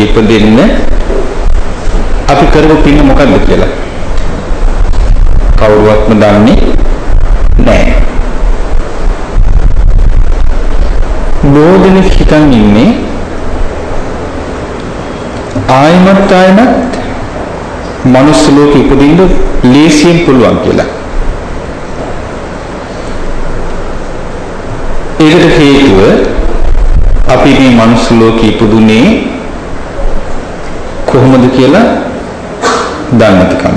ලෝකේ ඉපදෙන්න අපි කරපු පින මොකද්ද කියලා? කවුරුවත්ම දන්නේ නැහැ. බෝධනෙක් හිතන් ඉන්නේ ආයමත් ආයමත් මනුස්ස ලෝකෙ ඉපදින්න ලේසියෙන් පුළුවන් කියලා. ඒකට හේතුව අපි මේ මනුස්ස ලෝකෙ ඉපදුනේ කොහොමද කියලා දන්නේ නැතිකම.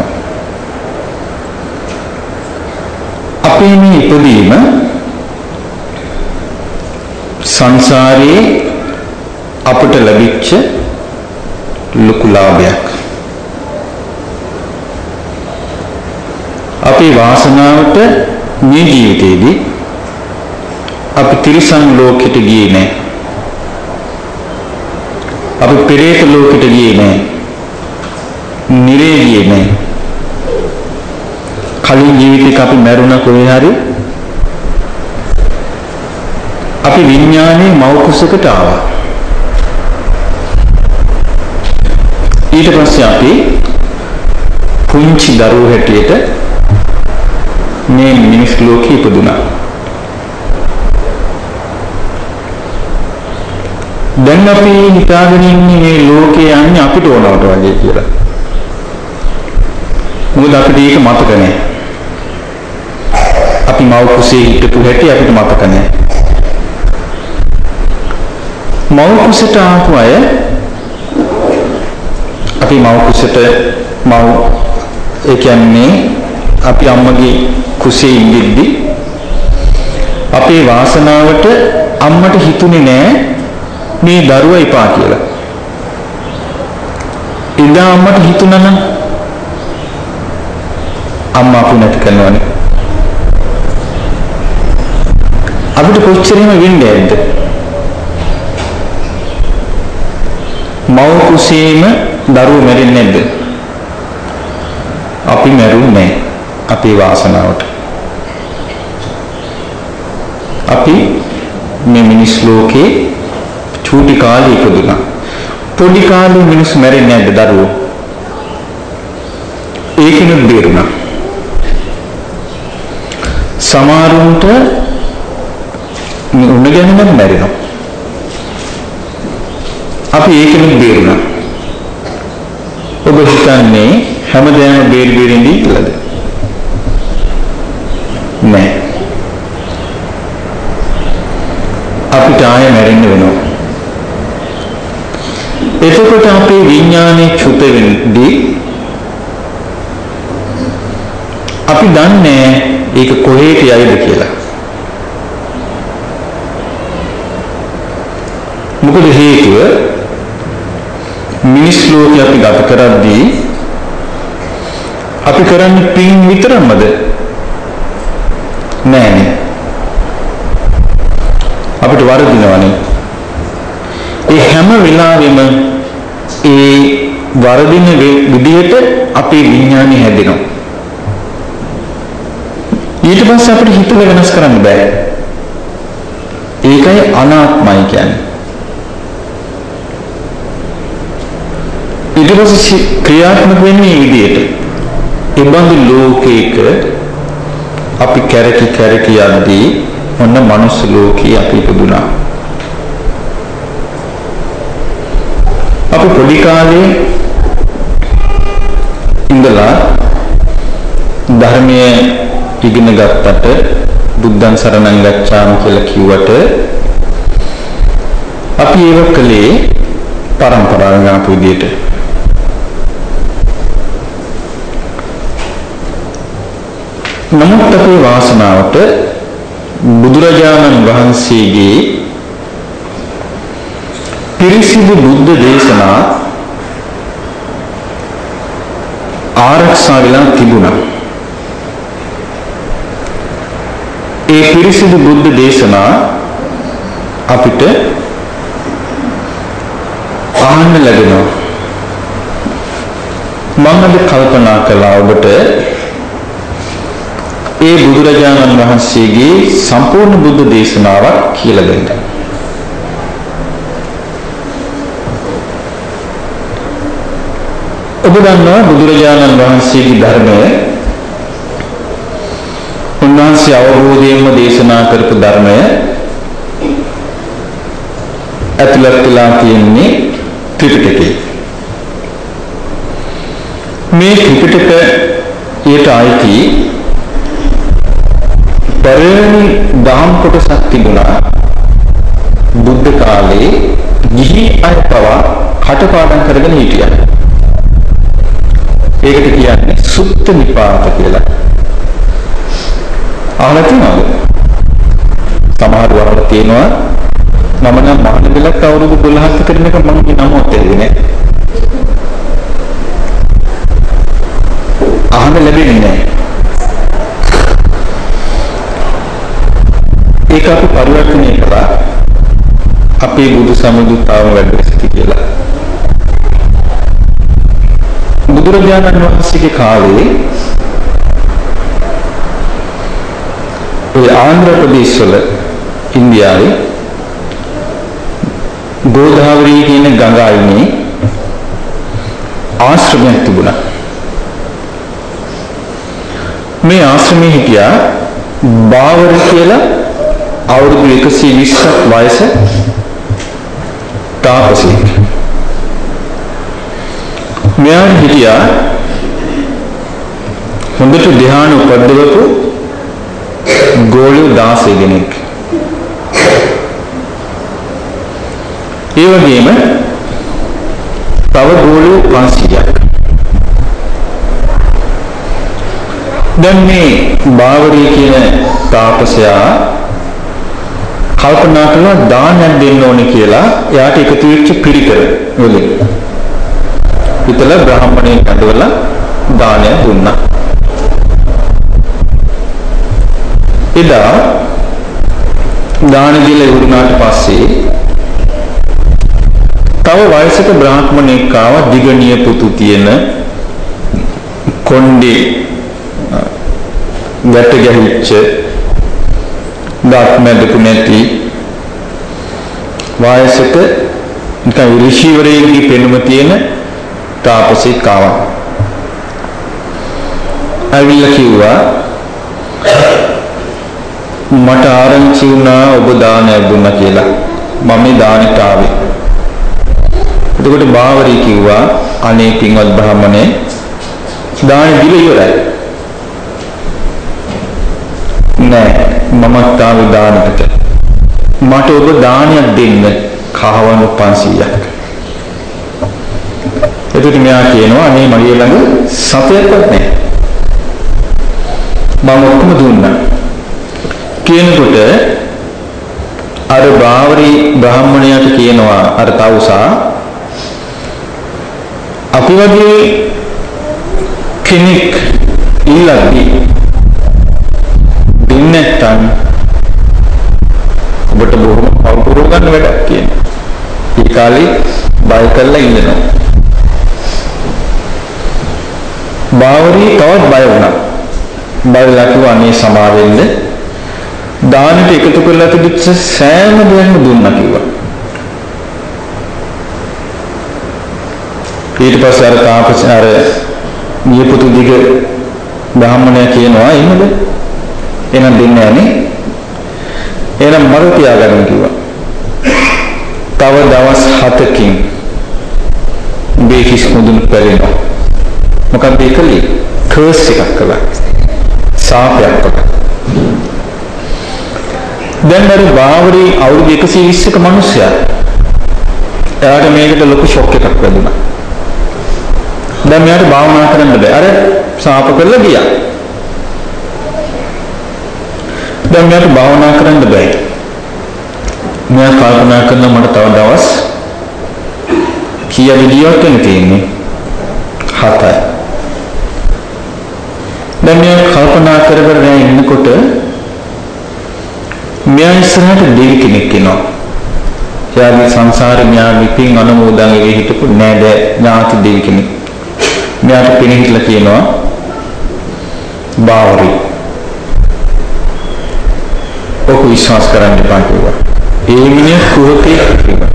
අපේ මේ ඉපදීම සංසාරයේ අපට ලැබිච්ච ලොකු ලාභයක්. අපේ වාසනාවට මේ ජීවිතේදී අපි තිරිසන් ලෝකෙට ගියේ නැහැ. අපි පෙරේත ලෝකෙට ගියේ නැහැ. නිරේ ගියේ නැහැ. කලින් ජීවිතේක අපි මැරුණ කොහේ හරි අපි විඥානයේ මව කුසකට ආවා. ඊට පස්සේ අපි පුංචි දරුවෝ හැටියට මේ මිනිස් ලෝකේ ඉපදුනා. දැන් අපි හිතාගෙන ඉන්නේ මේ ලෝකේ යන්නේ අපිට ඕනවට වගේ කියලා. මොකද අපිට ඒක මතක නැහැ. අපි මව කුසේ හිටපු හැටි අපිට මතක නැහැ. මව කුසට ආපු අය අපි මව කුසට මව ඒ කියන්නේ අපි අම්මගේ කුසේ ඉඳිද්දි අපේ වාසනාවට අම්මට හිතුනේ නෑ මේ දරුවා ඉපා කියලා. ඉඳා අම්මට හිතුණා නම් අම්මා අපු නැති කරනවනේ. අපිට කොච්චරම වෙන්නේ නැද්ද? මව කුසේම දරුවෝ මැරෙන්නේ නැද්ද? අපි මැරුන්නේ අපේ වාසනාවට. අපි මේ මිනිස් ලෝකේ චූටි කාලේ ඉපදුනා. පොඩි කාලේ මිනිස් මැරෙන්නේ නැද්ද දරුවෝ? ඒකිනුත් බේරුණා. සමහරුන්ට උණ ගැනීමක් මැරෙනවා. අපි ඒකෙනුත් බේරුණා. ඔබ හිතන්නේ හැමදේම බේර බේර ඉඳී කියලාද? නෑ. අපිට ආයෙ මැරෙන්න වෙනවා. එතකොට අපේ විඥානයේ චුත වෙන්නේ අපි දන්නේ ඒක කොහේට යයිද කියලා. මොකද හේතුව මිනිස් ලෝකේ අපි ගත කරද්දී අපි කරන්නේ පින් විතරමද? නෑනේ. අපිට වරදිනවනේ. ඒ හැම වෙලාවෙම ඒ වරදින විදිහට අපේ විඥානය හැදෙනවා. ඊට පස්සේ අපිට හිතලා වෙනස් කරන්න බෑ. ඒකයි අනාත්මයි කියන්නේ. ඊට පස්සේ ක්‍රියාත්මක වෙන්නේ මේ විදිහට. ඒ බඳු ලෝකයක අපි කැරකි කැරකි යද්දී ඔන්න මනුස්ස ලෝකේ අපි ඉපදුනා. අපි පොඩි කාලේ ඉඳලා ධර්මයේ ඉගෙන ගත්තට බුද්ධං සරණං ගච්ඡාමි කියලා කිව්වට අපි ඒක කලේ පරම්පරාවෙන් ආපු විදිහට නමුත් අපේ වාසනාවට බුදුරජාණන් වහන්සේගේ පිරිසිදු බුද්ධ දේශනා ආරක්ෂා වෙලා තිබුණා. ඒ පිරිසිදු බුද්ධ දේශනා අපිට අහන්න ලැබෙනවා. මම අද කල්පනා කළා ඔබට ඒ බුදුරජාණන් වහන්සේගේ සම්පූර්ණ බුද්ධ දේශනාවක් කියලා දෙන්න. දන්නවා බුදුරජාණන් වහන්සේගේ ධර්මය උන්වහන්සේ අවබෝධයෙන්ම දේශනා කරපු ධර්මය ඇතුළත් වෙලා තියෙන්නේ ත්‍රිපිටකේ. මේ ත්‍රිපිටකයට අයිති පළවෙනි දහම් කොටසක් තිබුණා බුද්ධ කාලේ ගිහි අය පවා කටපාඩම් කරගෙන හිටියා. ඒකට කියන්නේ සුත්ත නිපාත කියලා. අහලා තියෙනවද? සමහර වරල තියෙනවා මම නම් මහණ වෙලක් අවුරුදු 12ක් කරන එක මම නමවත් තේරෙන්නේ නැහැ. අහන්න ලැබෙන්නේ නැහැ. ඒක අපි පරිවර්තනය කළා අපේ බුදු සමදුතාව වැඩි කියලා. බුදුරජාණන් වහන්සේගේ කාලේ ඒ ආන්ධ්‍ර ප්‍රදේශවල ඉන්දියාවේ ගෝදාවරී කියන ගඟ අයිනේ ආශ්‍රමයක් තිබුණා. මේ ආශ්‍රමයේ හිටියා බාවර කියලා අවුරුදු 120ක් වයස තාපසෙක්. මෙයා හිටියා හොඳට ධ්‍යාන උපද්දවපු ගෝලිය 16 දෙනෙක්. ඒ වගේම තව ගෝලිය 500ක්. දැන් මේ බාවරී කියන තාපසයා කල්පනා කළා දානයක් දෙන්න ඕනේ කියලා එයාට එකතු වෙච්ච පිළිකර වලින්. හිතල බ්‍රාහ්මණයෙක් අඬවලා දානයක් දුන්නා. එදා දාන දීලා ඉවරුනාට පස්සේ තව වයසක බ්‍රාහ්මණයෙක් ආවා දිගණිය පුතු තියෙන කොණ්ඩේ ගැට ගැහිච්ච දත් මැදපු නැති වායසක නිකන් ඍෂිවරයෙක්ගේ පෙනුම තියෙන තාපසෙක් ආවා. ඇවිල්ලා කිව්වා මට ආරංචි වුණා ඔබ දානයක් දුන්නා කියලා. මම මේ දානෙට ආවේ. එතකොට බාවරී කිව්වා අනේ පින්වත් බ්‍රාහමණේ දානෙ දීලා ඉවරයි. නෑ මමත් ආවේ දානකට. මට ඔබ දානයක් දෙන්න කහවණු 500ක්. එතකොට මෙයා කියනවා අනේ මගේ ළඟ සතයක්වත් නැහැ. මම ඔක්කොම දුන්නා. කියනකොට අර බාවරි බ්‍රාහ්මණයාට කියනවා අර තවුසා අපි වගේ කෙනෙක් ඉල්ලද්දී දෙන්නේ නැත්නම් ඔබට බොහොම අවුරුදු ගන්න වැඩක් කියනවා. ඒ කාලේ බය කරලා ඉන්නවා. බාවරි තවත් බය වුණා. බයලා කිව්වා අනේ සමා වෙන්න. දානෙට එකතු කරලා තිබිච්ච සෑම දෙයක්ම දුන්නා කිව්වා. ඊට පස්සේ අර තාපස අර නියපොතු දිග බ්‍රාහ්මණයා කියනවා එහෙමද? එහෙනම් දෙන්නේ නැහනේ. එහෙනම් මර තියාගන්න කිව්වා. තව දවස් 7කින් මේ හිස් මුදුන් පෙරෙනවා. මොකක්ද ඒ කලේ? කර්ස් එකක් කළා. සාපයක් කළා. දැන් අර බාවරි අවුරුදු 120ක මිනිසයා එයාට මේකට ලොකු ෂොක් එකක් වැදුනා. දැන් මෙයාට භාවනා කරන්න බෑ. අර සාප කරලා ගියා. දැන් මෙයාට භාවනා කරන්න බෑ. මෙයා කල්පනා කරන මට තව දවස් කීයද ජීවත් වෙන්න තියෙන්නේ? හතයි. දැන් මෙයා කල්පනා කර කර දැන් ඉන්නකොට මෙයා ඉස්සරහට දෙවි කෙනෙක් එනවා. එයාගේ සංසාරේ මෙයා විපින් අනුමෝදන් වෙවි හිටපු නෑද ඥාති දෙවි කෙනෙක්. මෙයාට පිළිහිట్లా කියනවා බාවරි. ඔක විශ්වාස කරන්න එපා කිව්වා. ඒ මිනිහ කුහකේ කිව්වා.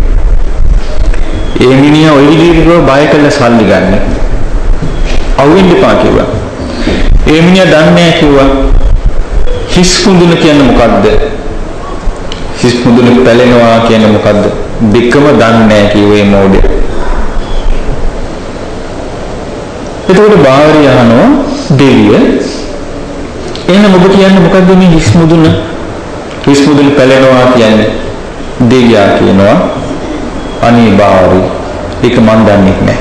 ඒ මිනිහා ওই විදිහට බය කළ සල්ලි ගන්න. අවුෙන්න එපා කිව්වා. ඒ මිනිහා දන්නේ කිව්වා. හිස් කුඳුන කියන්නේ මොකද්ද? හිස් කුඳුන පැලෙනවා කියන්නේ මොකද්ද? දෙකම දන්නේ නැහැ කිව්වේ මොඩේ. එතකොට බාවරිය අහනවා දෙවිය එහෙනම් ඔබ කියන්නේ මොකද්ද මේ හිස් මුදුන? හිස් මුදුන පැලෙනවා කියන්නේ දෙවියා කියනවා අනේ බාවරි ඒක මන් දන්නේ නැහැ.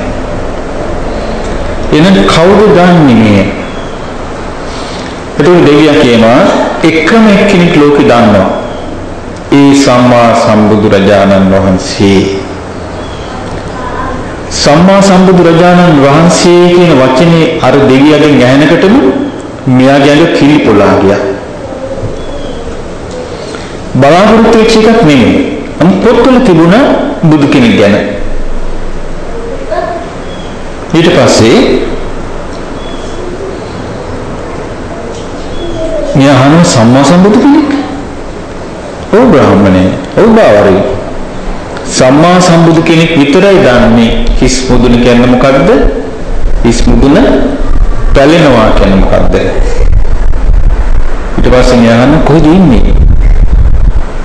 එහෙනම් කවුද දන්නේ මේ? එතකොට දෙවියා කියනවා එකම එක්කෙනෙක් ලෝකේ දන්නවා. ඒ සම්මා සම්බුදුරජාණන් වහන්සේ සම්මා සම්බුදුරජාණන් වහන්සේ කියන වචනේ අර දෙවියගෙන් ඇහෙනකොටම මෙයාගේ ඇඟ කිලිපොලා ගියා. බලාපොරොත්තු වෙච්ච එකක් නෙමෙයි. අම් පොත්වල තිබුණ බුදු කෙනෙක් ගැන. ඊට පස්සේ මෙයා අහන සම්මා සම්බුදු කෙනෙක්. ඔව් බ්‍රාහ්මණේ. ඔව් බාවරේ. සම්මා සම්බුදු කෙනෙක් විතරයි දන්නේ හිස් මුදුන කියන්නේ මොකද්ද? හිස් මුදුන පැලෙනවා කියන්නේ මොකද්ද? ඊට පස්සේ ඥාන කොහෙද ඉන්නේ?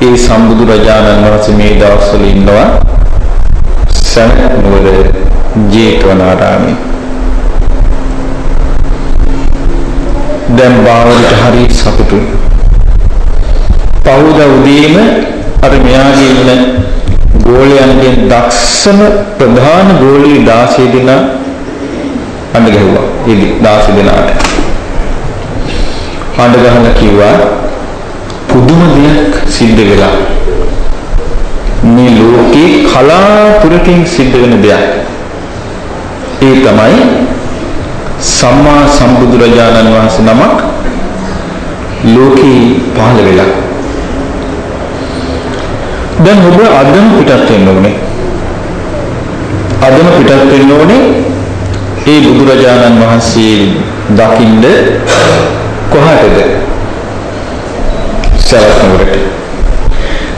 ඒ සම්බුදු රජාණන් වහන්සේ මේ දවස්වල ඉන්නවා සනුවර ජේතවනාරාමේ. දැන් බාවරට හරි සතුටුයි. පහුදා උදේම අර මෙයාගේ ඉන්න ගෝලයන්ගෙන් දක්ෂම ප්‍රධාන ගෝලී 16 දෙනා අඬ ගැහුවා. ඒ 16 දෙනාට. අඬ ගහලා කිව්වා පුදුම දෙයක් සිද්ධ වෙලා. මේ ලෝකේ කලාතුරකින් සිද්ධ වෙන දෙයක්. ඒ තමයි සම්මා සම්බුදුරජාණන් වහන්සේ නමක් ලෝකේ පහළ වෙලා. දැන් ඔබ අදම පිටත් වෙන්න ඕනේ. අදම පිටත් වෙන්න ඕනේ ඒ බුදුරජාණන් වහන්සේ දකින්න කොහටද? සරත්නවරට.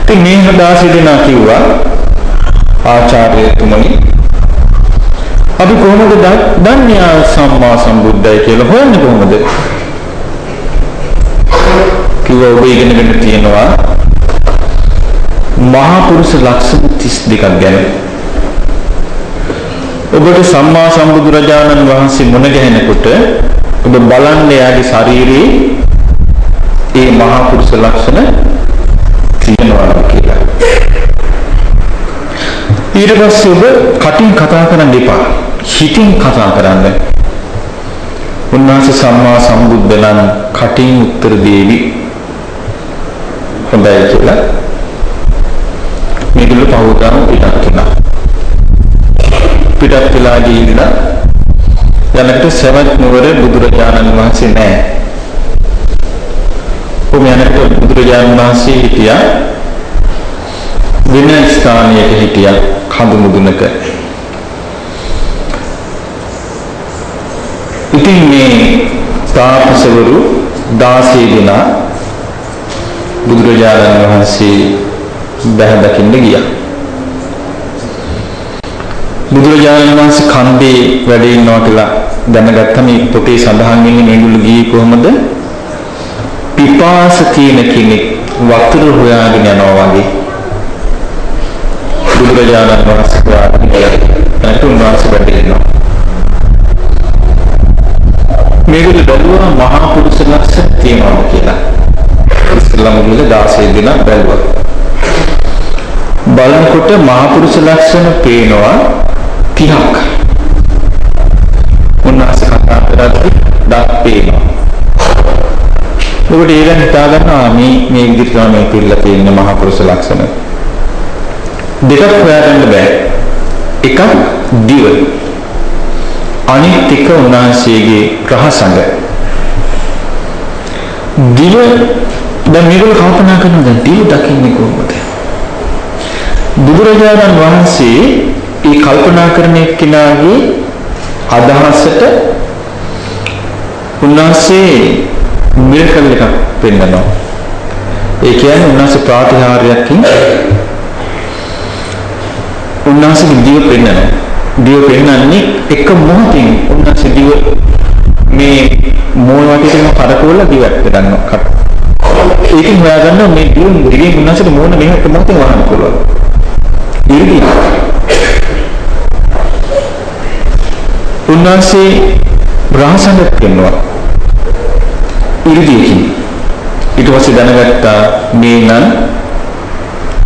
ඉතින් මේ හදාසි දෙනා කිව්වා ආචාර්යතුමනි අපි කොහොමද දන්නේ සම්මා සම්බුද්දයි කියලා හොයන්නේ කොහොමද? කිව්වා ඔබ ඉගෙනගෙන තියෙනවා මහා පුරුෂ ලක්ෂණ 32ක් ගැන ඔබට සම්මා සම්බුදුරජාණන් වහන්සේ මුණ ගැහෙනකොට ඔබ බලන්න එයාගේ ශරීරයේ ඒ මහා පුරුෂ ලක්ෂණ තියෙනවා කියලා. ඊට පස්සේ ඔබ කටින් කතා කරන්න එපා. හිතින් කතා කරන්න. උන්වහන්සේ සම්මා සම්බුද්ධ නම් කටින් උත්තර දෙවි. හොඳයි කියලා. මේගොල්ලෝ පහුවටම පිටත් වුණා. පිටත් වෙලා ගිහිල්ලා යනකොට සවැත් නුවර බුදුරජාණන් වහන්සේ නැහැ. කොහොම යනකොට බුදුරජාණන් වහන්සේ හිටියා වෙන ස්ථානයක හිටියා කඳු මුදුනක. ඉතින් මේ තාපසවරු 16 දෙනා බුදුරජාණන් වහන්සේ බැහැ දකින්න ගියා. බුදුරජාණන් වහන්සේ කන්දේ වැඩ ඉන්නවා කියලා දැනගත්තා මේ පොතේ සඳහන් වෙන්නේ මේගොල්ලෝ ගියේ කොහොමද? පිපාස තියෙන කෙනෙක් වතුර හොයාගෙන යනවා වගේ. බුදුරජාණන් වහන්සේ හොයාගෙන යනවා. උන්වහන්සේ වැඩ ඉන්නවා. මේගොල්ලෝ බැලුවා මහා පුරුෂ ලක්ෂණ තියෙනවා කියලා. ඉස්ලාම ගිහලා 16 දිනක් බැලුවා. බලනකොට මහා පුරුෂ ලක්ෂණ පේනවා 30ක්. උන්වහන්සේ කතා කරද්දී දත් පේනවා. ඔබට ඊළඟ හිතා ගන්නවා මේ මේ විදිහට තමයි මේ පිළිලා තියෙන මහා පුරුෂ ලක්ෂණ. දෙකක් හොයාගන්න බෑ. එකක් දිව. අනිත් එක උන්වහන්සේගේ රහසඟ. දිව දැන් මේගොල්ලෝ කල්පනා කරනවා දැන් දිව දකින්නේ කොහොමද? බුදුරජාණන් වහන්සේ ඒ කල්පනා කරන එක්කෙනාගේ අදහසට උන්වහන්සේ මිරකල් එකක් පෙන්නනවා. ඒ කියන්නේ උන්වහන්සේ ප්‍රාතිහාර්යයකින් උන්වහන්සේගේ දිව පෙන්නනවා. දිව පෙන්නන්නේ එක මොහොතින් උන්වහන්සේ දිව මේ මෝල් වටේටම කරකවලා දිවක් ගන්නවා. ඒකෙන් හොයාගන්න මේ දිව දිවෙන් උන්වහන්සේට මෝන මෙහෙම එක මොහොතින් වහන්න පුළුවන්. ඉරිදී උන්වහන්සේ රහසඟ කියනවා ඉරිදීකින් ඊට පස්සේ දැනගත්තා මේ නම්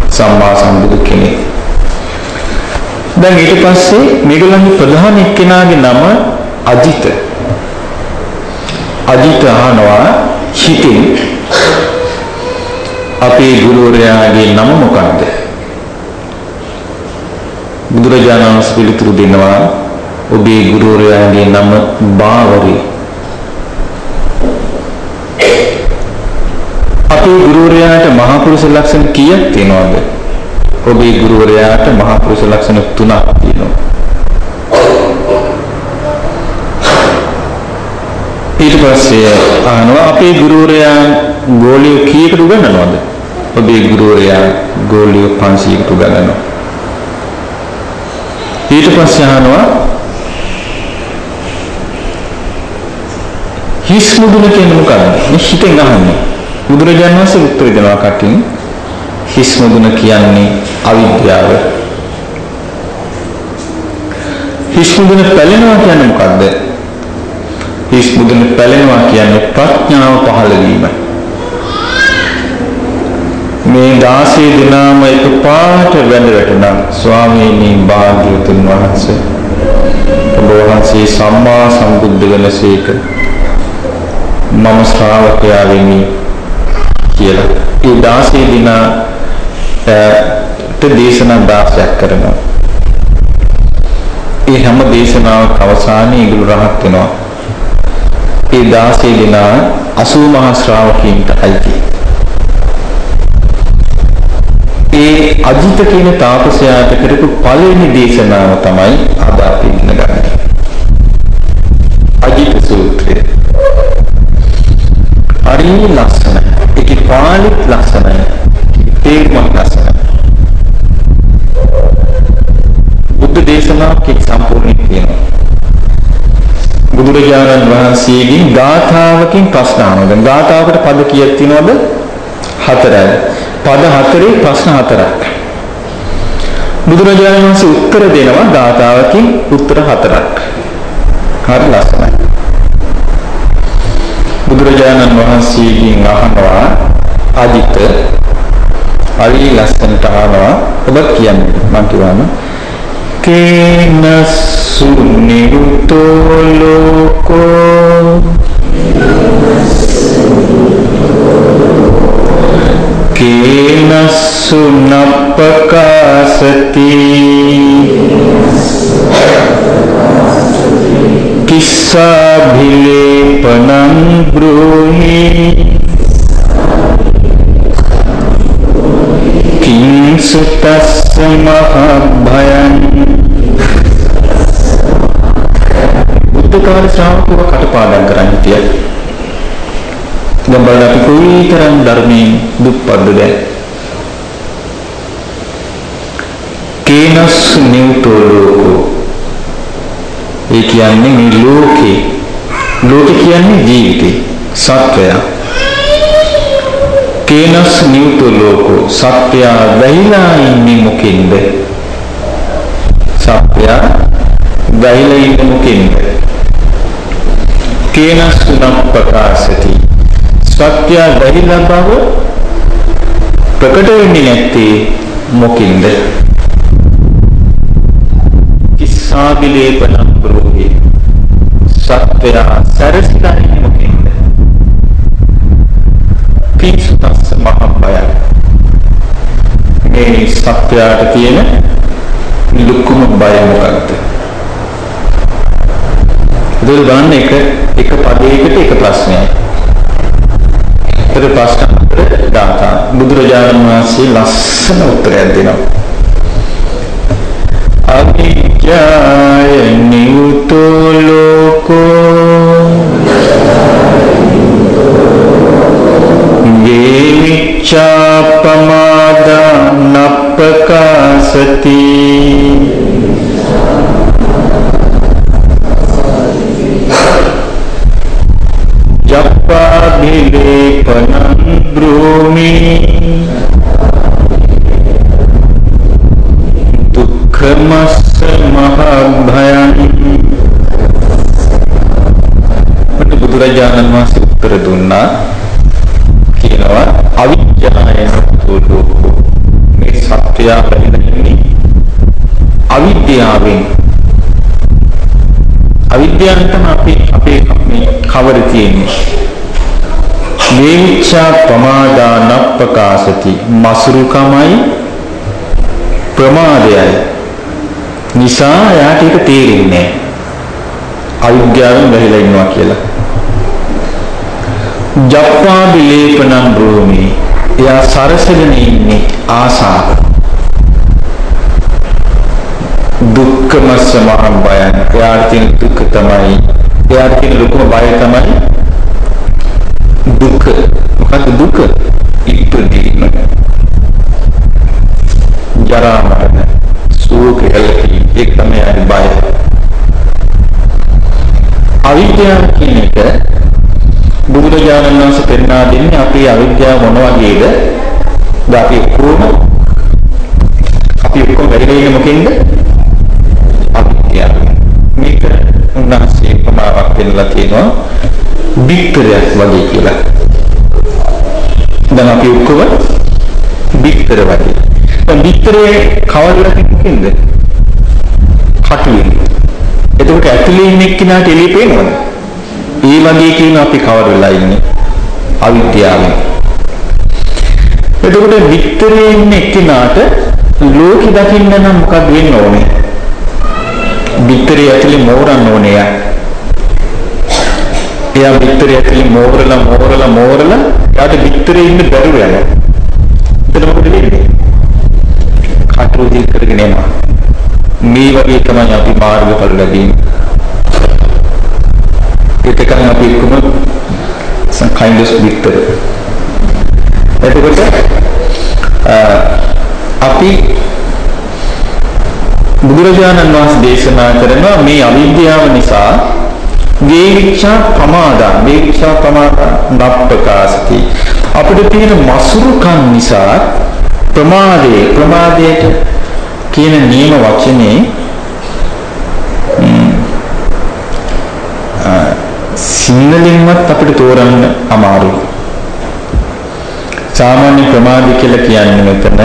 සම්මා සම්බුදු කෙනෙක් දැන් ඊට පස්සේ මේගොල්ලන්ගේ ප්‍රධාන එක්කෙනාගේ නම අජිත අජිත අහනවා හිතින් අපේ ගුරුවරයාගේ නම මොකක්ද බුදුරජාණන් වහන්සේ පිළිතුරු දෙනවා ඔබේ ගුරුවරයාගේ නම බාවරි. අපේ ගුරුවරයාට මහා පුරුෂ ලක්ෂණ කීයක් තියෙනවද? ඔබේ ගුරුවරයාට මහා පුරුෂ ලක්ෂණ තුනක් තියෙනවා. ඊට පස්සේ අහනවා අපේ ගුරුවරයා ගෝලිය කීයකට උගන්වනවද? ඔබේ ගුරුවරයා ගෝලිය 500කට උගන්වනවා. ඊට පස්සේ අහනවා හිස් මුදුන කියන්නේ මොකක්ද? මේ හිතෙන් අහන්නේ. බුදුරජාණන් වහන්සේ උත්තර දෙනවා කටින් හිස් මුදුන කියන්නේ අවිද්‍යාව. හිස් මුදුන පැලෙනවා කියන්නේ මොකක්ද? හිස් මුදුන පැලෙනවා කියන්නේ ප්‍රඥාව පහළ වීම. මේ 16 දිනාම එකපාරට වැඳ වැටුණා ස්වාමීනි භාග්‍යවතුන් වහන්සේ. ඔබ වහන්සේ සම්මා සම්බුද්ධ වෙනසේක මම ශ්‍රාවකයා වෙමි කියලා. ඒ 16 දිනා ට දේශනා 16ක් කරනවා. ඒ හැම දේශනාවක් අවසානයේ ඒගොල්ලෝ රහත් වෙනවා. ඒ 16 දිනා 80 මහා ශ්‍රාවකීන්ට අයිති. ඒ අජිත කියන තාපසයාට කරපු පළවෙනි දේශනාව තමයි අද අපි ඉගෙන ගන්න. අජිත සූත්‍රය. හරි ලස්සනයි. ඒකේ පාළි ලස්සනයි. තේරුම ලස්සනයි. බුද්ධ දේශනාවක් සම්පූර්ණ තියෙනවා. බුදුරජාණන් වහන්සේගෙන් ගාථාවකින් ප්‍රශ්න අහනවා. දැන් ගාථාවකට පද කීයක් තියෙනවද? හතරයි. පද හතරේ ප්‍රශ්න හතරක්. බුදුරජාණන් වහන්සේ උත්තර දෙනවා ගාථාවකින් උත්තර හතරක්. හරි ලස්සනයි. බුදුරජාණන් වහන්සේගෙන් අහනවා අදිත හරි ලස්සනට අහනවා ඔබ කියන්නේ මම කියවම කේන නිරුතෝ ලෝකෝ කේනස්සු නප්පකාසති කිස්සාභිලේපනං බ්‍රෝහි කිංසුතස්ස මහභයං බුද්ධ කාල ශ්‍රාවකව කටපාඩම් කරන්න හිටිය. දැන් බලන්න අපි කොයිතරම් ධර්මයෙන් දුප්පත්ද දැන්. කේනස් නිව්තෝ ලෝකෝ ඒ කියන්නේ මේ ලෝකේ ලෝක කියන්නේ ජීවිතේ සත්වය කේනස් නිව්තු ලෝකෝ. සත්‍ය වැහිලා ඉන්නේ මොකෙන්ද? සත්‍ය වැහිලා ඉන්නේ මොකෙන්ද? කේනස් තුනක් ප්‍රකාශති සත්‍ය වැහිලා බව ප්‍රකට වෙන්නේ නැත්තේ මොකින්ද? කිස්සාවිලේපන බ්‍රෝහි සත්වය සැරසිලා ඉන්නේ මොකෙන්ද පිසුතස් මහ බයයි. මේ සත්වයාට තියෙන ලොකුම බය මොකක්ද? ඒක ගන්න එක එක පදයකට එක ප්‍රශ්නයක්. ඒතර ප්‍රශ්න හතර දාතා බුදුරජාණන් වහන්සේ ලස්සන උත්තරයක් දෙනවා. අවිජ්ජාය නිවුතෝ ලෝකෝ प्रकाशति जपाभिलेपनं ब्रूमि। අවිද්‍යාවෙන් තමයි අපි අපේ මේ කවර තියෙන්නේ. මේච්ඡා ප්‍රමාදානප්පකාසති. මසුරුකමයි ප්‍රමාදයයි. නිසා එයාට ඒක තේරෙන්නේ අවිද්‍යාවෙන් වැහිලා ඉන්නවා කියලා. ජප්පා විලේපනම් භූමි එයා සරසගෙන ඉන්නේ ආසාව. දුක්ඛමස්ස මහම් බයං එයාට තියෙන දුක තමයි එයාට තියෙන ලොකුම බය තමයි දුක. මොකද දුක? ඉපදීම. ජරා මරණ සෝක එළකි ඒක තමයි අර බය අවිද්‍යාව කියන එක බුදුරජාණන් වහන්සේ පෙන්වා දෙන්නේ අපේ අවිද්‍යාව මොන වගේද? අපි ඔක්කොම අපි ඔක්කොම වැඩි වෙන්නේ මොකෙන්ද? අවිද්‍යාව. මේක උන්වහන්සේ ප්‍රමාවක් පෙන්නලා තියෙනවා බික්තරයක් වගේ කියලා. දැන් අපි ඔක්කොම බික්තර වගේ. දැන් බික්තරේ කවරලා තිබෙන්නේ කටුවෙන්. එතකොට ඇතුලේ ඉන්න එක්කිනාට එළිය පේනවද? ඒ වගේ කියන අපි කවර වෙලා ඉන්නේ අවිද්‍යාවෙන්. එතකොට වික්තරේ ඉන්න එක්කිනාට ලෝකෙ දකින්න නම් මොකක්ද වෙන්න ඕනේ? වික්තරේ ඇතුලේ මෝරන්න ඕනේ යා. එයා වික්තරේ ඇතුලේ මෝරලා මෝරලා මෝරලා යාට වික්තරේ ඉන්න බැරුව යනවා. එතන මොකද වෙන්නේ? කටුවදී කරගෙන යනවා. මේ වගේ තමයි අපි මාර්ගඵල ලැබීම. ඒකකන් අපි එක්කම some kind of victor. එතකොට අපි බුදුරජාණන් වහන්සේ දේශනා කරනවා මේ අවිද්‍යාව නිසා වේවිච්ඡා ප්‍රමාදා වේවිච්ඡා ප්‍රමාදා නප්පකාසති අපිට තියෙන මසුරුකම් නිසා ප්‍රමාදේ ප්‍රමාදයට කියන නියම වචනේ සිංහලෙන්වත් අපිට තෝරන්න අමාරුයි. සාමාන්‍ය ප්‍රමාද කියලා කියන්නේ මෙතන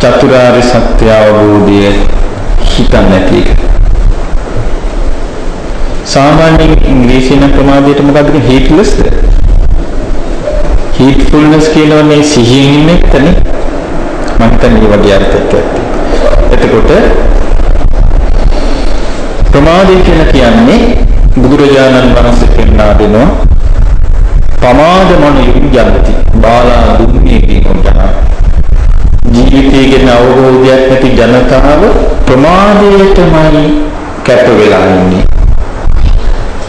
චතුරාර්ය සත්‍ය අවබෝධය හිතන්නේ නැති එක. සාමාන්‍යයෙන් ඉංග්‍රීසියෙන් ප්‍රමාදයට මොකද්ද කියන්නේ heatlessද? heatfulness කියනවා මේ සිහියෙන් ඉන්න එකනේ. මම හිතන්නේ මේ වගේ අර්ථයක් ඇත්තේ. එතකොට ප්‍රමාදය කියලා කියන්නේ බුදුරජාණන් වහන්සේ පෙන්වා දෙනවා පමාද මන යුජ්ජති බාලා දුන්නේ කියනවා ජීවිතය ගැන අවබෝධයක් නැති ජනතාව ප්‍රමාදයටමයි කැප වෙලා ඉන්නේ.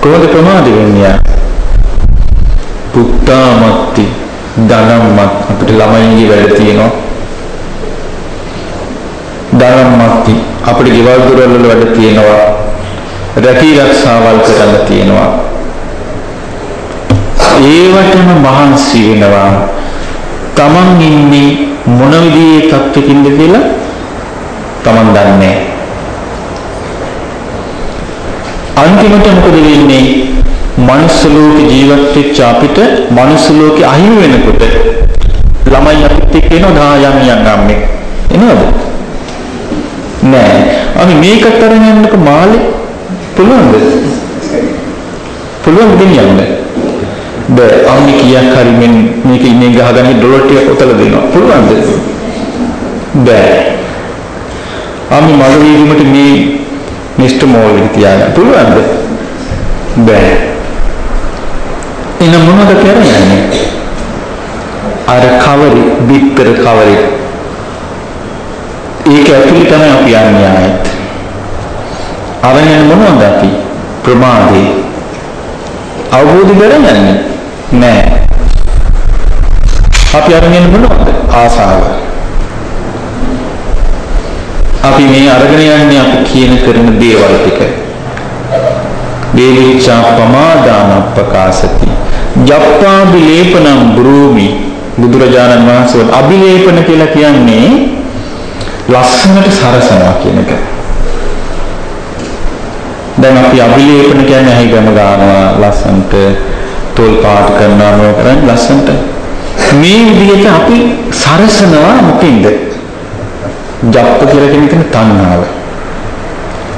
කොහොමද ප්‍රමාද වෙන්නේ පුත්තාමත්ති ධනම්මත්. අපිට ළමයින්ගේ වැඩ තියෙනවා. ධනම්මත්ති. අපිට ගෙවල් දොරවල් වල වැඩ තියෙනවා. රැකී රක්ෂාවල් කරන්න තියෙනවා. ඒවටම මහන්සි වෙනවා. තමන් ඉන්නේ මොන විදිහේ තත්ත්වකින්ද කියලා? තමන් දන්නේ. අන්තිමට මොකද වෙන්නේ? මනුස්ස ලෝකේ ජීවත් වෙච්ච අපිට මනුස්ස ලෝකේ අහිමි වෙනකොට ළමයි අපිත් එක්ක එනවා ගායම් යම් අම්මේ එනවද? නෑ. අපි මේකට අරන් යන්නකො මාළේ? පුළුවන්ද? පුළුවන් දෙන්න බෑ. අම්මි කියක් හරි මෙන් මේක ඉන්නේ ගහගෙන ඩොලර් ටික ඔතල දෙනවා. පුළුවන්ද? බෑ. අම්මි මග වීමට මේ මිස්ටර් මෝල් එක තියාගන්න. පුළුවන්ද? බෑ. එන මොනවද කරන්නේ? අර කවරි? බිත්තර කවරි? ඒක ඇතුළේ තමයි අපි යන්නේ ආයෙත්. අරගෙන මොනවද අපි? ප්‍රමාදේ. අවබෝධ කරගන්නේ? නෑ. අපි අරගෙන මොනවද? ආසාව. අපි මේ අරගෙන යන්නේ අපි කියන කරන දේවල් ටික දේවිචා ප්‍රමාදාන ප්‍රකාශති ජප්පා විලේපනම් බ්‍රූමි බුදුරජාණන් වහන්සේ අභිලේපන කියලා කියන්නේ ලස්සනට සරසනවා කියන එක. දැන් අපි අභිලේපන කියන්නේ ඇහි ගම ගන්නවා ලස්සනට තෝල් පාට කරනවා නෝ කරන්නේ ලස්සනට. මේ විදිහට අපි සරසනවා මොකෙන්ද? ජප්ප කියලා කියන එක තණ්හාව.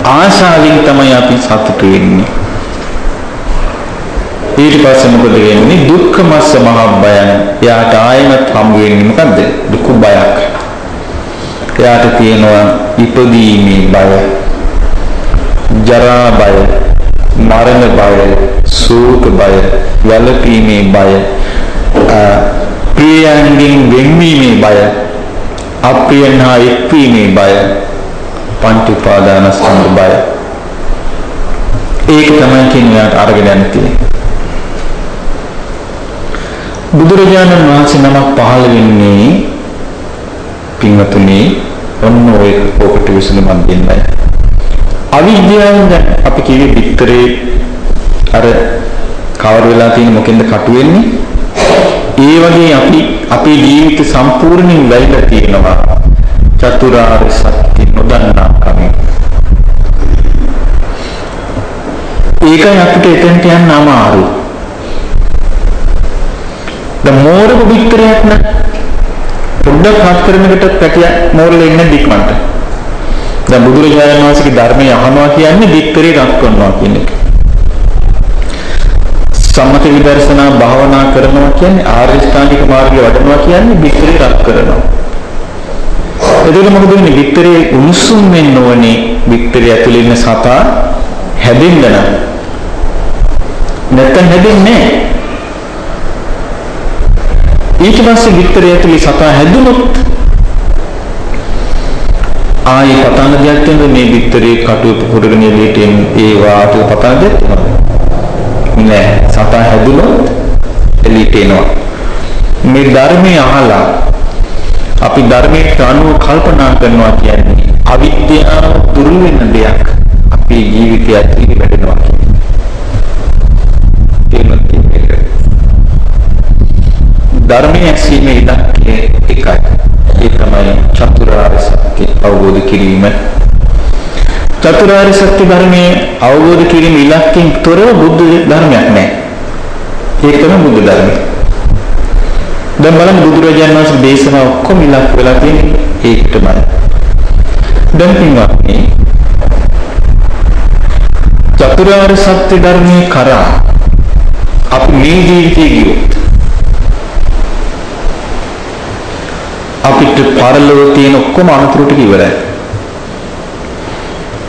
ආශාවෙන් තමයි අපි සතුටු වෙන්නේ. ඊට පස්සේ මොකද වෙන්නේ? දුක්ඛ මස්ස මහබ්බයන්. එයාට ආයෙමත් හම් වෙන්නේ මොකද්ද? දුක බයක්. එයාට තියෙනවා ඉපදීමේ බය. ජරා බය, මරණ බය, ශෝක බය, වැළපීමේ බය, ප්‍රියයන්ගෙන් වෙන්වීමේ බය, අප්‍රියයන් හා එක්වීමේ බය, පංච උපාදානස්කන්ධ බය. ඒක තමයි කියන්නේ අරගෙන යන්න තියෙන්නේ. බුදුරජාණන් වහන්සේ නමක් පහළ වෙන්නේ පින්වතුනි ඔන්න ඔය ඔකට විසඳුමක් දෙන්නයි. අවිද්‍යාවෙන් දැන් අපි කිව්වේ පිටරේ අර කවර වෙලා තියෙන මොකෙන්ද කටු වෙන්නේ? ඒ වගේ අපි අපේ ජීවිත සම්පූර්ණයෙන් වැළලා තියෙනවා චතුරාර්ය සත්‍ය නොදන්නා කම. ඒකයි අපිට එතෙන්ට යන්න අමාරු. ද මෝරක පිටරයක් න පොඩ්ඩක් හත් කරනකට පැටිය මෝරලා ඉන්න දික්මන්ට. දැන් බුදුරජාණන් වහන්සේගේ ධර්මය අහනවා කියන්නේ දික්තරේ රත් කරනවා කියන එක. සම්මත විදර්ශනා භාවනා කරනවා කියන්නේ ආර්ය ශ්‍රාණික මාර්ගය වඩනවා කියන්නේ දික්තරේ රත් කරනවා. එතකොට මොකද වෙන්නේ? දික්තරේ උණුසුම් වෙන්න ඕනේ. දික්තරේ ඇතුලේ ඉන්න සතා හැදෙන්න නම්. නැත්තම් හැදෙන්නේ නැහැ. ඊට පස්සේ දික්තරේ ඇතුලේ සතා හැදුනොත් ආයේ පතන දෙයක් තියෙනද මේ පිටරේ කටුව පුරගෙන එළියට ඒ වාට පතන දෙයක් නෑ සතා හැදුනොත් එළියට එනවා. මේ ධර්මයේ අහලා අපි ධර්මයට අනුව කල්පනා කරනවා කියන්නේ අවිද්‍යාව දුරු වෙන දෙයක් අපේ ජීවිතය ඇතුළේ වැඩෙනවා කියන්නේ. ධර්මයේ ඇසීමේ ඉලක්කය එකයි. ඒ තමයි චතුරාර්ය සත්‍ය අවබෝධ කිරීම. චතුරාර්ය සත්‍ය ධර්මයේ අවබෝධ කිරීම ඉලක්කයෙන් තොරව බුද්ධ ධර්මයක් නැහැ. ඒක තමයි බුද්ධ ධර්මය. දැන් බලන්න බුදුරජාණන් වහන්සේ දේශනා ඔක්කොම ඉලක්ක වෙලා තියෙන්නේ ඒක තමයි. දැන් පින්වත්නි චතුරාර්ය සත්‍ය ධර්මයේ කරා අපි මේ ජීවිතේ ගියොත් අපිට පරලෝක තියෙන ඔක්කොම අනුතුරු ටික ඉවරයි.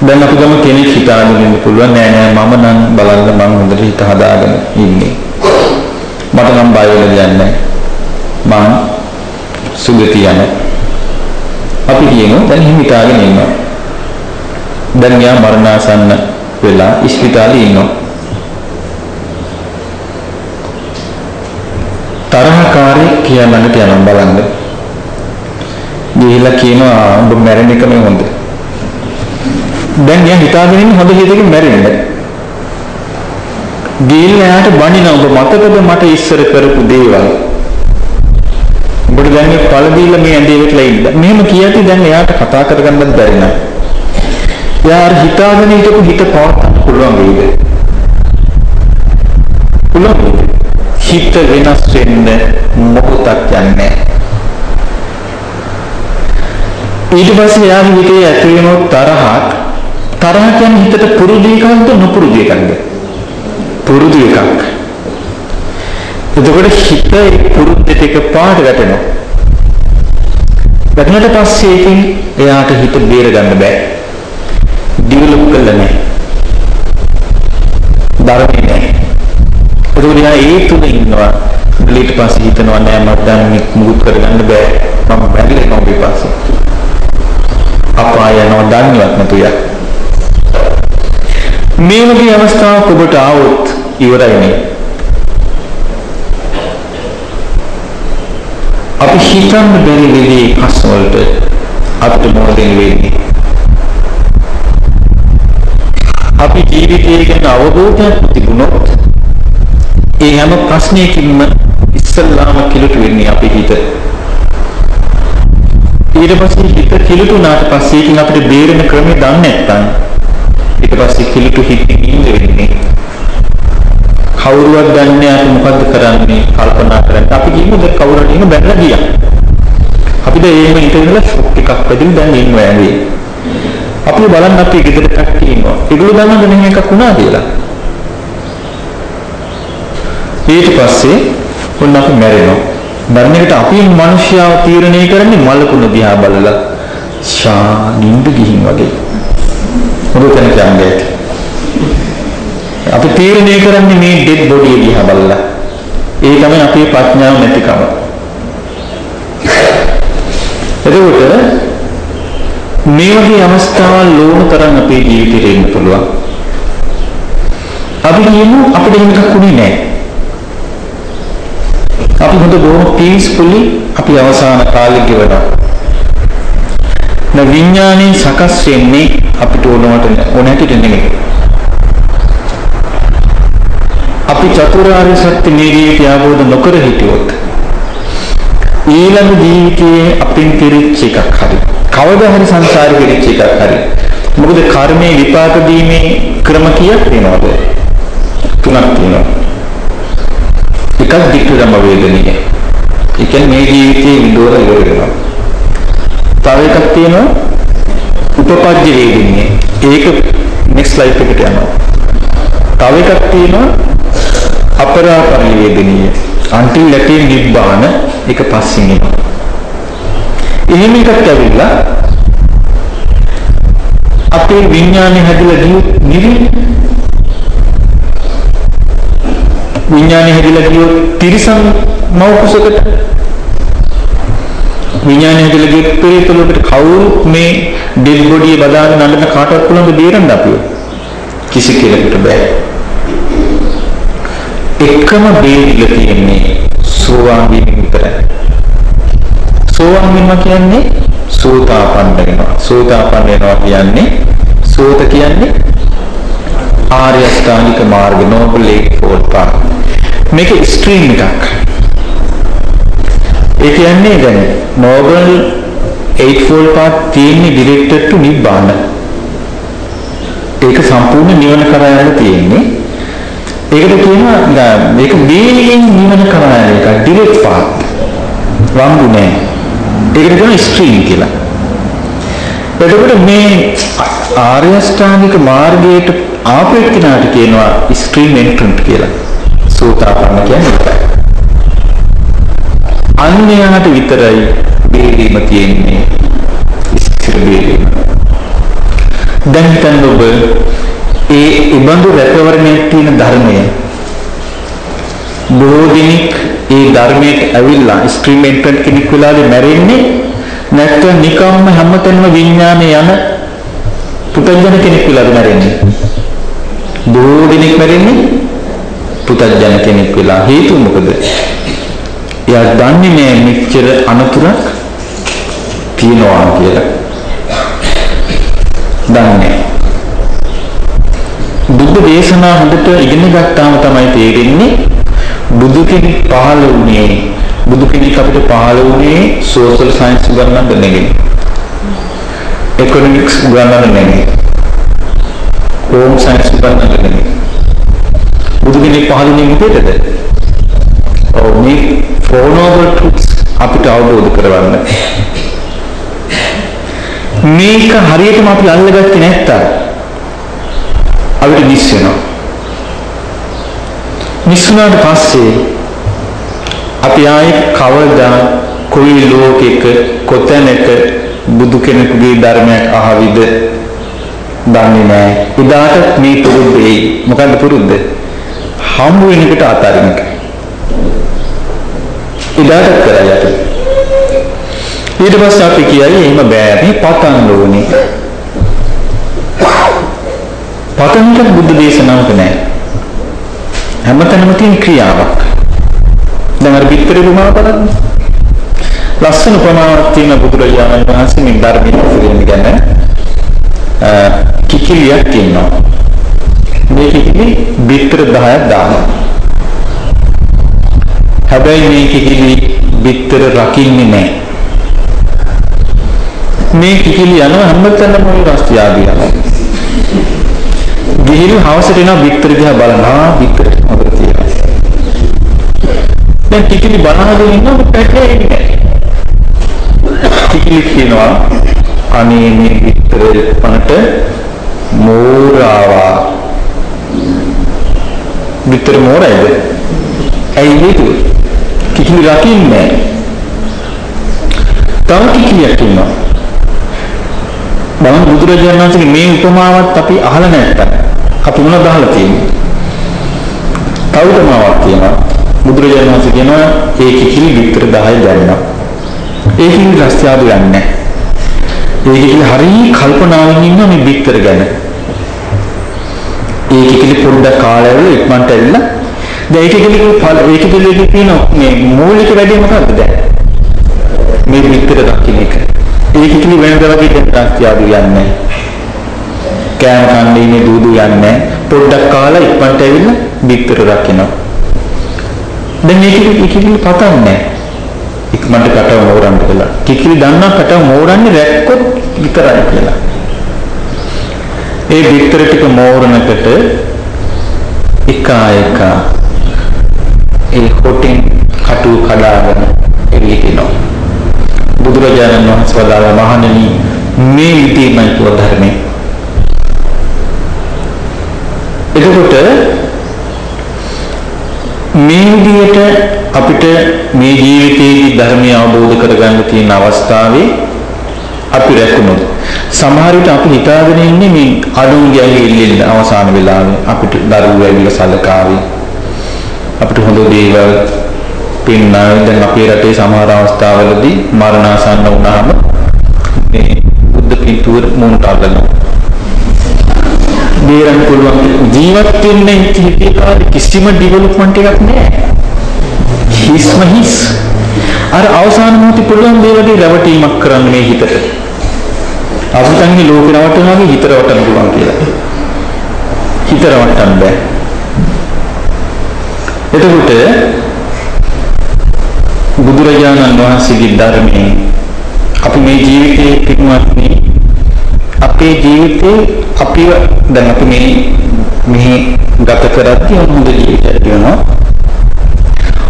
දැන් අපි ගම කෙනෙක් හිතාගෙන ඉන්න පුළුවන් නෑ නෑ මම නම් බලන්න මං හොඳට හිත හදාගෙන ඉන්නේ. මට නම් බය වෙලා දෙයක් නෑ. මං සුගතිය යන. අපි කියනවා දැන් හිමිතාගෙන ඉන්නවා. දැන් යා මරණාසන්න වෙලා ඉස්පිතාලේ ඉන්නවා. තරහකාරී කියන්නට යනවා බලන්න. ගිහිල්ලා කියනවා ඔබ මැරෙන එක මේ හොඳ. දැන් එයා හිතාගෙන ඉන්නේ හොඳ හිතකින් මැරෙන්න. ගිහිල්ලා එයාට බනින ඔබ මතකද මට ඉස්සර කරපු දේවල්. ඔබට දැන් මේ පළ දීලා මේ ඇඳේ වෙట్లా ඉන්න. මෙහෙම කියති දැන් එයාට කතා කරගන්නත් බැරි නෑ. එයා හිතාගෙන හිටපු හිත පවත්වන්න පුළුවන් වේද? පුළුවන්. හිත වෙනස් වෙන්න මොකටක් යන්නේ ඊට පස්සේ එයාගේ හිතේ ඇති වෙන තරහක් තරහ කියන්නේ හිතට පුරුදු එකක්ද නොපුරුදු එකක්ද? පුරුදු එකක්. එතකොට හිත පුරුද්දට එක පාට වැටෙනවා. වැටුණට පස්සේ ඒකෙන් එයාට හිත බේර ගන්න බෑ. ඩිවලොප් කරලා නැහැ. ධර්මේ නැහැ. එතකොට එයා ඒ තුල ඉන්නවා. ඊට පස්සේ හිතනවා නෑ මට දැන් මුකුත් කරගන්න බෑ. මම බැරිලා නෝ විපස්සේ. අපාය යනවා දන්නවත් නැතුව යක්. මේ වගේ අවස්ථාවක් ඔබට ආවොත් ඉවරයිනේ. අපි හිතන්න බැරි විදිහේ කස් වලට අපිට මොකදෙන් වෙන්නේ? අපි ජීවිතය ගැන අවබෝධයක් තිබුණොත් ඒ හැම ප්‍රශ්නයකින්ම ඉස්සල්ලාම කිලුට වෙන්නේ අපි හිත. ඊට පස්සේ හිත කිලුටුනාට පස්සේ ඉතින් අපිට බේරෙන ක්‍රමය දන්නේ නැත්නම් ඊට පස්සේ කිලුටු හිතින් ඉන්න වෙන්නේ. කවුරුවත් දන්නේ අපි මොකද්ද කරන්නේ කල්පනා කරන්නේ. අපි කිව්ව දැන් කවුරුත් එහෙම බැලලා ගියා. අපිට එහෙම ඉඳලා ෂොක් එකක් වැදින් දැන් ඉන්නවා ඇගේ. අපි බලන්න අපි ගෙදර කට්ටිය ඉන්නවා. ඒගොල්ලෝ දන්නවද මෙහෙම එකක් වුණා කියලා? ඊට පස්සේ ඔන්න අපි මැරෙනවා. මරණ එකට අපි මිනිස්යාව තීරණය කරන්නේ මලකුණ දිහා බලලා ශානින්ද ගිහින් වගේ. මොකද කියන්නේ? අපි තීරණය කරන්නේ මේ ඩෙඩ් බොඩිය දිහා බලලා. ඒ තමයි අපේ ප්‍රඥාව නැතිකම. එතකොට මේ වගේ අවස්ථාවල් ලෝණ තරම් අපේ ජීවිතේට එන්න පුළුවන්. අපි කියමු අපිට එහෙම එකක් උනේ නැහැ. අපි හොඳ බොහොම පීස්ෆුලි අපි අවසාන කාලෙ ගෙවනවා. න විඥානයේ සකස් වෙන්නේ අපිට ඕනවට ඕන හැටියට නෙමෙයි. අපි චතුරාර්ය සත්‍ය මේ ජීවිතය අවබෝධ නොකර හිටියොත් ඊළඟ ජීවිතයේ අපින් පිරිච්ච එකක් හරි කවදා හරි සංසාරේ පිරිච්ච එකක් හරි මොකද කර්මයේ විපාක දීමේ ක්‍රම කීයක් වෙනවද තුනක් තියෙනවා. එකක් වික්‍රම වේදනීය. ඒ කියන්නේ මේ ජීවිතයේ විඳෝර ඉවර වෙනවා. තව එකක් තියෙනවා උපපජ්ජ වේදිනිය. ඒක next slide එකට යනවා. තව එකක් තියෙනවා අපරාපරි වේදිනිය. until latin නිබ්බාන ඒක පස්සින් එනවා. එහෙම එකක් ඇවිල්ලා අපේ විඥානය හැදිලා ගියොත් නිවි විඥානය හැදිලා ගියොත් තිරිසන් මෞකසකට විඥානය කියලා ගිය පෙරේතලකට කවුරු මේ ඩෙඩ් බොඩිය බදාගෙන නඩන කාටවත් පුළුවන් බේරන්න අපිව? කිසි කෙනෙකුට බෑ. එකම බේරිලා තියෙන්නේ සෝවාන් වීම විතරයි. සෝවාන් වීම කියන්නේ සෝතාපන්න වෙනවා. සෝතාපන්න වෙනවා කියන්නේ සෝත කියන්නේ ආර්ය අෂ්ටාංගික මාර්ග නෝබල් ඒක් ෆෝල් පාත් මේක ස්ට්‍රීම් එකක්. ඒ කියන්නේ දැන් noble eightfold path තියෙන්නේ directed to nibbana. ඒක සම්පූර්ණ නිවන කරා යන තියෙන්නේ. ඒකට කියනවා මේක මේලින් නිවන කරා යන එක direct path. වංගු නෑ. ඒකට කියනවා stream කියලා. එතකොට මේ ආර්ය අෂ්ටාංගික මාර්ගයට ආපු එක්කිනාට කියනවා ස්ක්‍රීන් එන්ට්‍රන්ට් කියලා. සෝතාපන්න කියන්නේ ඒකයි. අන්‍යයාට විතරයි බේරීම තියෙන්නේ. ඉස්තර බේරීම. දැන් හිතන්න ඔබ ඒ ඉබඳු රැකවරණයක් තියෙන ධර්මය බොහෝ දෙනෙක් ඒ ධර්මයට ඇවිල්ලා ස්ක්‍රීන් එන්ට්‍රන්ට් කෙනෙක් වෙලාදී මැරෙන්නේ නැත්නම් නිකම්ම හැමතැනම විඥානේ යන පුතඥ කෙනෙක් වෙලාද මැරෙන්නේ. බොහෝ දෙනෙක් මැරෙන්නේ පුතඥ කෙනෙක් වෙලා හේතුව මොකද? එයා දන්නේ නෑ මෙච්චර අනතුරක් තියනවා කියලා. දන්නේ බුද්ධ දේශනා හොඳට ඉගෙන ගත්තාම තමයි තේරෙන්නේ බුදු කෙනෙක් පහළ වුණේ බුදු කෙනෙක් අපිට පහළ වුණේ සෝෂල් සයන්ස් උගන්වන්න නෙමෙයි. ඉකොනොමික්ස් උගන්වන්න නෙමෙයි. හෝම් සයන්ස් උගන්වන්න නෙමෙයි. බුදු කෙනෙක් පහළ වුණේ මොකේද? ඔව් මේ four noble truths අපිට අවබෝධ කරවන්න. මේක හරියටම අපි අල්ලගත්තේ නැත්තම් අපිට මිස් වෙනවා. මිස් වුණාට පස්සේ අපි ආයේ කවදා කොයි ලෝකයක කොතැනක බුදු කෙනෙකුගේ ධර්මයක් අහවිද දන්නේ නැහැ. ඉදාට මේ පුරුද්ද එයි. මොකද්ද පුරුද්ද? හම්බ වෙන එකට අතාරින එක. ඉදාට කරලා යන්න. ඊට පස්සේ අපි කියයි එහෙම බෑ මේ පතන්න ඕනේ. පතන්නට බුද්ධ දේශනාවක නැහැ. හැමතැනම තියෙන ක්‍රියාවක්. දැන් අර පිටරේ උපමාව බලන්න. ලස්සන උපමාවක් තියෙන බුදුරජාණන් වහන්සේ මේ ධර්මයේ ඉතිරින් ගැන කිකිලියක් තියෙනවා. මේ කිකිලි පිටර 10ක් දානවා. හැබැයි මේ කිකිලි පිටර රකින්නේ නැහැ. මේ කිකිලි යනවා හැමතැනම ওই රස්තිය ආදී යනවා. ගිහින් හවසට එනවා පිටර දිහා බලනවා පිටර මොකද තියෙනවා. දැන් කිකිලි බනහගෙන ඉන්නකොට පැටලෙන්නේ කිකිලි කියනවා අනේ මේ විතර පනට මෝරාවා විතර මෝරයිද ඇයි හේතුව කිකිලි රකින්නේ තව කිකිලියක් ඉන්නවා. බලන්න බුදුරජාණන් වහන්සේගේ මේ උපමාවත් අපි අහලා නැත්තම් අපි මොනවද අහලා තියෙන්නේ? තව උපමාවක් තියෙනවා. බුදුරජාණන් වහන්සේ කියනවා ඒ කිකිලි විතර 10 දැන්නා. ඒ කිකිලි රස්තියාදු යන්නේ ඒ කිකිලි හරිය කල්පනාවෙන් ඉන්න මේ විතර ගැන. ඒ කිකිලි පොඩ්ඩක් කාලයවල ඉක්මනට ඇවිල්ලා දැන් ඒක කිකිලි ඒ කිකිලි තියෙන මේ මූලික වැඩේ මොකක්ද දැන්? මේ විතර දකින්න එක. ඒ කිකිලි වෙනද වගේ දැන් රස්තියාදු යන්නේ. කෑම කන්නේ ඉන්නේ දූදු යන්නේ පොඩ්ඩක් කාලා ඉක්මනට ඇවිල්ලා විතර රකින්නවා. දැන් මේ කිකිලි පතන්නේ ඉක්මනට කටව මෝරන්න කියලා. කිකිලි දන්නා කටව මෝරන්නේ රැක්කොත් විතරයි කියලා. ඒ විතර ටික මෝරනකට එක එක ඒ හොටින් කටු කඩාගෙන එළියෙනවා. බුදුරජාණන් වහන්සේ වදාළ මහණෙනි මේ විදිහමයි පුව ධර්මයේ. එතකොට මේ විදිහට අපිට මේ ජීවිතයේදී ධර්මය අවබෝධ කරගන්න තියෙන අවස්ථාවේ අපි රැකුණොත් සමහර විට අපි හිතාගෙන ඉන්නේ මේ අඩුන්ගේ ඉල්ලෙන්න අවසාන වෙලාවේ අපිට දරුවෝ ඇවිල්ලා සලකාවි අපිට හොඳ දේවල් පින්නාවේ දැන් අපේ රටේ සමහර අවස්ථාවලදී මරණාසන්න වුණාම මේ බුද්ධ පිටුවර මුන්ට අල්ලනවා බේරන්න පුළුවන් ජීවත් වෙන්නේ හිතේ කිසිම ඩෙවලොප්මන්ට් එකක් නැහැ. හිස්ම හිස්. අර අවසාන මොහොතේ පුළුවන් මේ වගේ රැවටීමක් කරන්න මේ හිතට. අපිටන්නේ ලෝකේ රවටනවා වගේ හිත රවටන්න පුළුවන් කියලා. හිත රවටන්න බෑ. එතකොට බුදුරජාණන් වහන්සේගේ ධර්මයේ අපි මේ ජීවිතයේ පිටුමත්නි අපේ ජීවිතේ අපිව දැන් අපි මේ මෙහි ගත කරද්දී හොඳ ජීවිතයක් වෙනවා.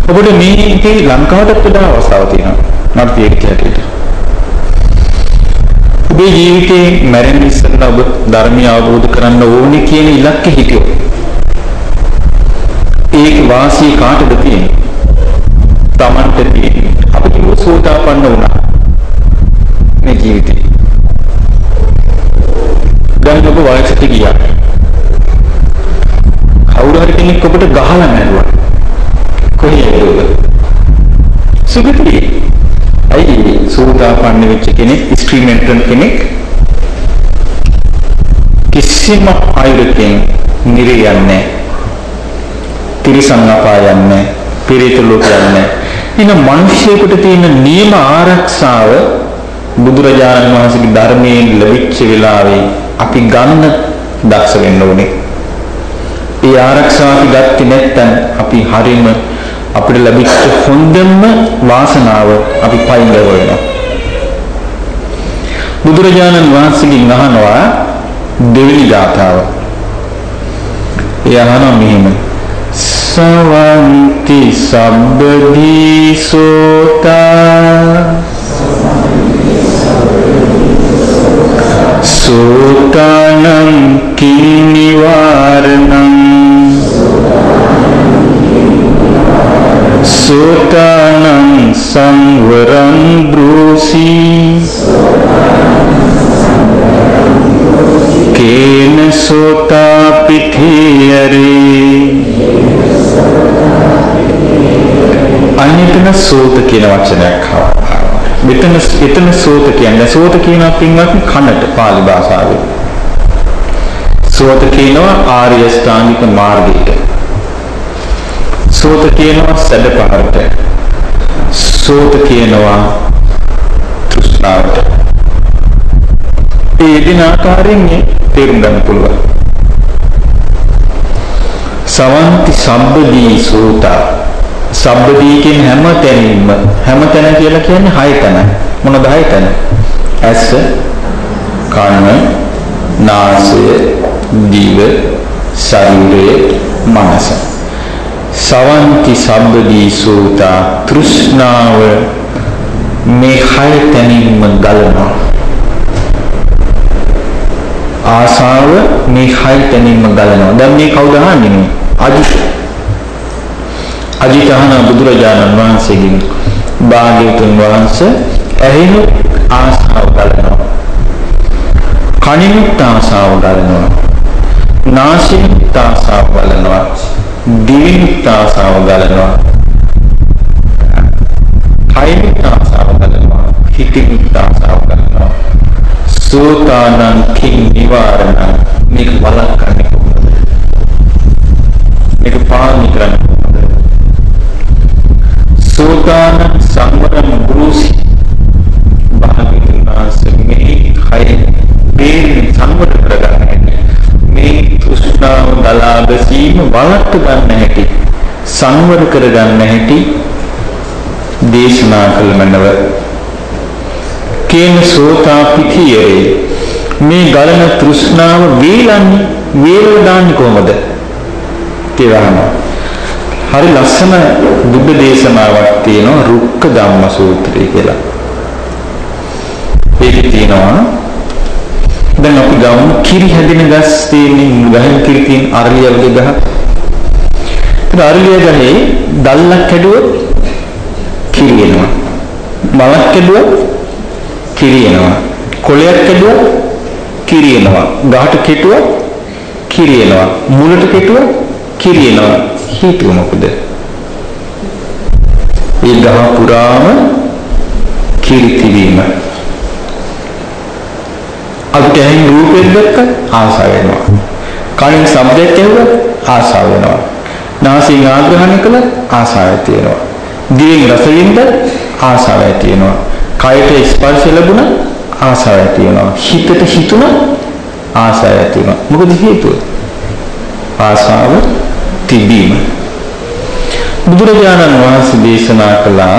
ඔබට මේකේ ලංකාවටත් වඩා අවස්ථාවක් තියෙනවා. මම ඒක හැටියට. ඔබේ ජීවිතේ මැරෙන්න ඉස්සෙල්ලා ඔබ ධර්මය අවබෝධ කරන්න ඕනේ කියන ඉලක්කෙ හිටියොත් ඒක වාසිය කාටද තියෙන්නේ? Tamanට තියෙන්නේ. අපිට සෝතාපන්න වුණා. මේ ජීවිතේ. දැන් ඔබ වයසට ගියා. කවුරු හරි කෙනෙක් ඔබට ගහලා මැරුවා. කොහේද ඔබ? සුගතියේ. ඇයි සෝතාපන්න වෙච්ච කෙනෙක් ස්ත්‍රීමෙන්ටන් කෙනෙක් කිසිම ආයුරකින් නිරියන්නේ තිරිසන් අපායන්නේ පිරිත ලෝකයන්නේ ඉන මිනිසියෙකුට තියෙන නියම ආරක්ෂාව බුදුරජාණන් වහන්සේගේ ධර්මයෙන් ලැබිච්ච වෙලාවේ අපි ගන්න දක්ෂ වෙන්න ඕනේ. ඒ ආරක්ෂාව අපි ගත්තේ නැත්නම් අපි හරීම අපිට ලැබිච්ච හොඳම වාසනාව අපි පයින් ගවනවා. බුදුරජාණන් වහන්සේගෙන් අහනවා දෙවෙනි ගාථාව. ඒ අහනවා මෙහෙම. සවන්ති සබ්බදී සෝතා සෝතානං කිනිවාරණං සෝතානං සංවරං බ්‍රෝසි කේන සෝතා පිථියරේ අනිතන සෝත කියන වචනයක් ආවා. මෙතන එතන සෝත කියන්නේ සෝත කියන පින්වත් කනට පාලි භාෂාවේ. සෝත කියනවා ආර්ය ශ්‍රාන්තික මාර්ගයට. සෝත කියනවා සැඩපහරට. සෝත කියනවා තෘෂ්ණාවට. ඒ දින ආකාරයෙන් තේරුම් ගන්න පුළුවන්. සවන්ති සම්බදී සෝතා සබ්බදී කියන හැම තැනින්ම හැම තැන කියලා කියන්නේ හය තැන. මොනවද හය තැන? ඇස, කන, නාසය, දිව, ශරීරය, මනස. සවන්ති සබ්බදී සෝතා තෘෂ්ණාව මේ හය තැනින්ම ගලනවා. ආසාව මේ හය තැනින්ම ගලනවා. දැන් මේ කවුද අහන්නේ? අජිත්. අජිත් අහන බුදුරජාණන් වහන්සේගෙන් භාග්‍යවතුන් වහන්සේ ඇහෙන ආසාව ගලනවා. කනිනුත් ආසාව ගලනවා. නාසයෙන්ත් ආසාව ගලනවා. දිවිනුත් ආසාව ගලනවා. කයිනුත් ආසාව ගලනවා. හිතිනුත් ආසාව ගලනවා. සෝතානං කිං නිවාරණ මේක වළක්වන්නේ කොහොමද? මේක පාලනය කරන්නේ කොහොමද? සෝතාන සංවරම් ගුරුසි භාග්‍යවතුන් වහන්සේ මේ කය බේරෙන් සංවර කරගන්න මේ තෘෂ්ණාව ගලා බැසීම වළක්ව ගන්න හැටි සංවර කරගන්න හැටි දේශනා කළ මනව කේන සෝතා පිටියේ මේ ගලන තෘෂ්ණාව වේලන්නේ වේලව දාන්නේ කොහමද? කියලා හරි ලස්සන බුද්ධ දේශනාවක් තියෙනවා රුක්ක ධම්ම සූත්‍රය කියලා. ඒකේ තියෙනවා දැන් අපි ගමු කිරි හැදෙන ගස් තියෙන ගහෙන් කිරි තියෙන අරලිය වගේ ගහ. ඒ අරලිය ගහේ දැල්ලක් කැඩුවොත් කිරි එනවා. මලක් කැඩුවොත් කිරි එනවා. කොළයක් කැඩුවොත් කිරි එනවා. ගහට කෙටුවොත් කිරි එනවා. මුලට කෙටුවොත් කිරි එනවා. හේතුව මොකද? ඒ ගහ පුරාම කිරි තිබීම. අපිට ඇහෙන රූපෙත් දැක්කත් ආසාව වෙනවා. කනින් ශබ්දයක් ඇහුවත් ආසාව වෙනවා. නාසයෙන් ආග්‍රහණය කළත් ආසාවක් තියෙනවා. දිවෙන් රස විඳ ආසාවක් තියෙනවා. කයට ස්පර්ශ ලැබුණ ආසාවක් තියෙනවා. හිතට හිතුණ ආසාවක් තියෙනවා. මොකද හේතුව? ආසාව තිබීම. බුදුරජාණන් වහන්සේ දේශනා කළා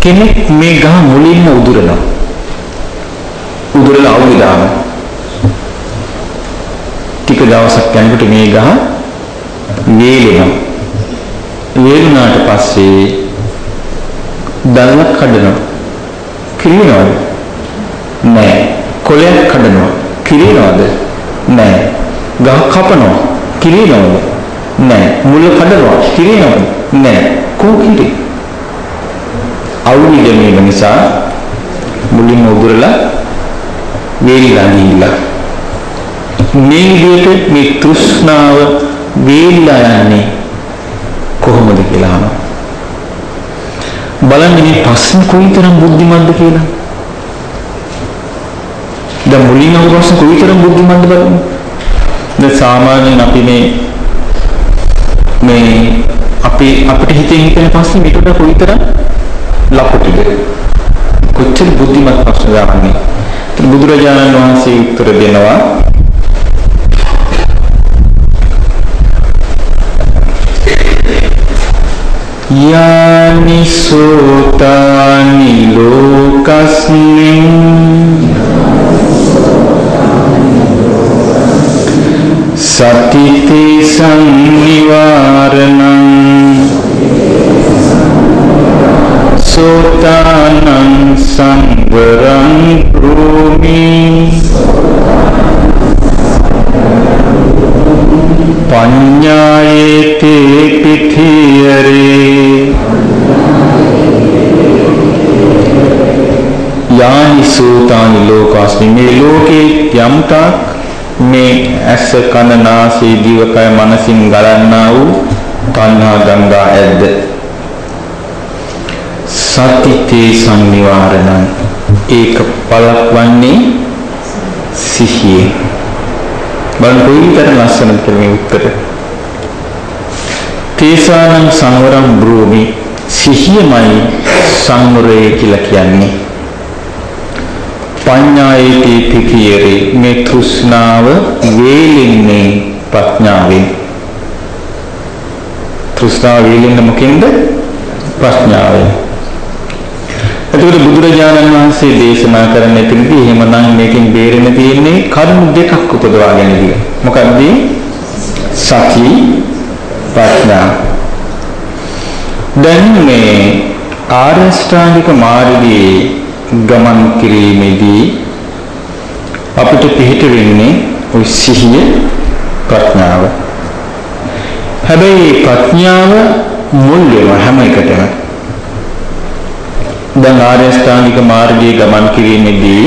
කෙනෙක් මේ ගහ මුලින්ම උදුරනවා. උදුරලා අවුල් දානවා. ටික දවසක් යනකොට මේ ගහ වේලෙනවා. වේලුණාට පස්සේ දල්ලක් කඩනවා. කිරිනවද? නෑ. කොළයක් කඩනවා. කිරිනවද? නෑ. ගහ කපනවා. කිරිනවද? නෑ. මුල කඩනවා. කිරිනවද? නෑ. කෝ කිරි? අවුලි ගැනීම නිසා මුලින්ම උදුරලා වේලිලා ගිහිල්ලා මේ විදිහට මේ තෘෂ්ණාව වේලිලා යන්නේ කොහොමද කියලා අහනවා. බලන්න මේ ප්‍රශ්න කොයිතරම් බුද්ධිමත්ද කියලා. දැන් මුලින් අහපු ප්‍රශ්න කොයිතරම් බුද්ධිමත්ද බලන්න. දැන් සාමාන්‍යයෙන් අපි මේ මේ අපි අපිට හිතෙන් හිතෙන ප්‍රශ්න මේකට කොයිතරම් ලකුටුද? කොච්චර බුද්ධිමත් ප්‍රශ්න දාන්නේ. බුදුරජාණන් වහන්සේ උත්තර දෙනවා යානි සෝතානි ලෝකස්මින් සතිතේ සංනිවාරණං යම්තාක් මේ ඇස කන නාසය දිවකය මනසින් ගලන්නා වූ තණ්හා ගංගා ඇද්ද සතිතේ සංනිවාරණං ඒක පළක් වන්නේ සිහියේ බලන්න කොයිතරම් ලස්සනද කියලා මේ උත්තර. තේසානං සංවරම් බ්‍රෝමි සිහියමයි සංවරය කියලා කියන්නේ. පඤ්ඤායේති පිකියරේ මේ තෘෂ්ණාව වේලින්නේ ප්‍රඥාවෙන්. තෘෂ්ණාව වේලින්න මොකෙන්ද? ප්‍රඥාවෙන්. එතකොට බුදුරජාණන් වහන්සේ දේශනා කරන එතනදී එහෙමනම් මේකෙන් බේරෙන්න තියෙන්නේ කරුණු දෙකක් උපදවාගෙන ඉතියි. මොකක්ද? සති ප්‍රඥා. දැන් මේ ආරෂ්ඨාංගික මාර්ගයේ ගමන් කිරීමේදී අපිට පිළිට වෙන්නේ ওই සිහිය ප්‍රඥාව. හැබැයි ප්‍රඥාව මුල් වෙන හැම එකටම දැන් ආර්ය ශ්‍රාණික මාර්ගයේ ගමන් කිරීමේදී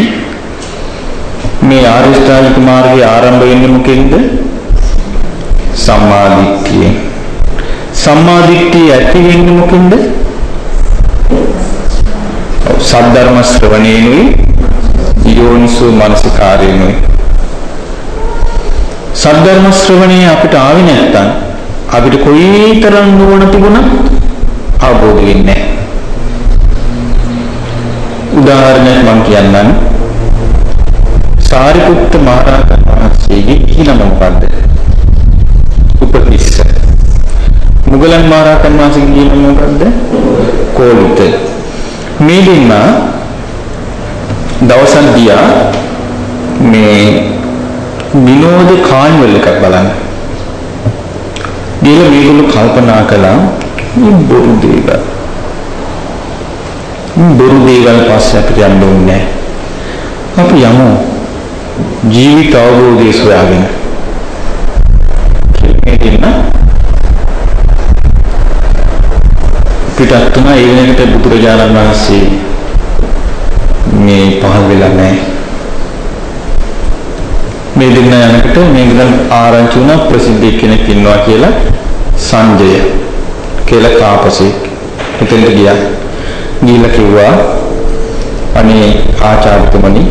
මේ ආර්ය ශ්‍රාණික මාර්ගයේ ආරම්භ වෙන්නේ මොකෙන්ද? සම්මාදිට්ඨිය. සම්මාදිට්ඨිය ඇති වෙන්නේ මොකෙන්ද? සද්ධර්ම ශ්‍රවණේනුයි යෝනිසෝ මනසිකාරේනුයි. සද්ධර්ම ශ්‍රවණේ අපිට ආවේ නැත්තම් අපිට කොයිතරම් නුවණ තිබුණත් අවබෝධ වෙන්නේ නැහැ. උදාහරණයක් මම කියන්නම්. සාරිපුත්ත මහරහතන් වහන්සේගේ ඊළම මොකද්ද? උපතිස්ස. මුගලන් මහරහතන් වහන්සේගේ ඊළම මොකද්ද? කෝලිත. මේ දෙන්න දවසක් ගියා මේ විනෝද කාන්වල එකක් බලන්න. ගිහලා මේගොල්ලෝ කල්පනා කළා මේ බොරු දේවල්. බොරු දේවල් පස්සේ අපිට යන්න ඕනේ අපි යමු. ජීවිත අවබෝධය සොයාගෙන. කියලා පිටත් තුන ඒ වෙනකට බුදුරජාණන් වහන්සේ මේ පහළ වෙලා නැහැ. මේ දෙන්න යනකොට මේ ගලන් ආරංචි වුණා ප්‍රසිද්ධ කෙනෙක් ඉන්නවා කියලා සංජය කියලා තාපසෙක් එතෙන්ට ගියා. ගිහිල්ලා කිව්වා අනේ ආචාර්යතුමනි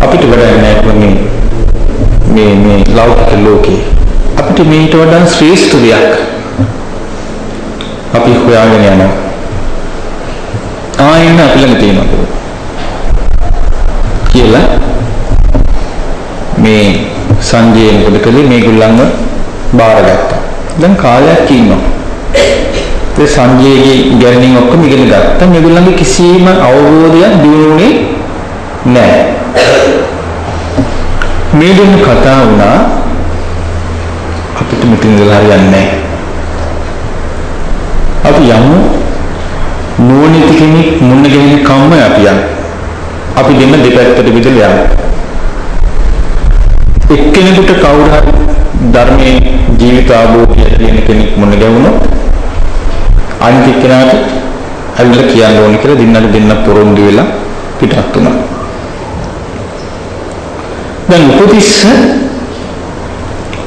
අපිට වැඩක් නැහැ මේ මේ මේ ලෞකික ලෝකේ. අපිට මේට වඩා ශ්‍රේෂ්ඨ දෙයක් අපි හොයාගෙන යනවා. ආයෙත් අපි ළඟ තියෙනවා කියලා මේ සංජය මොකද කළේ? මේගොල්ලන්ව බාරගත්තා දැන් කාලයක් ඉන්නවා. ඒ සංජයගේ ඉගැන්වීම් ඔක්කොම ඉගෙන ගත්තා. මේගොල්ලන්ගේ කිසිම අවබෝධයක් දිනුනේ නැහැ. මේ දෙන්න කතා වුණා. අපිට මෙතන ඉඳලා හරියන්නේ අපි යමු නෝනිත කෙනෙක් මුණ ගැහෙන කම්ම අපි යන්. අපි දෙන්න දෙපැත්තට බෙදලා යනවා. එක්කෙනෙකුට කවුරු හරි ධර්මයේ ජීවිත ආභෝධය තියෙන කෙනෙක් මුණ ගැහුණොත් අනිත් එක්කෙනාට ඇවිල්ලා කියන්න ඕනේ කියලා දෙන්නට දෙන්න පොරොන්දු වෙලා පිටත් වුණා. දැන් උපතිස්ස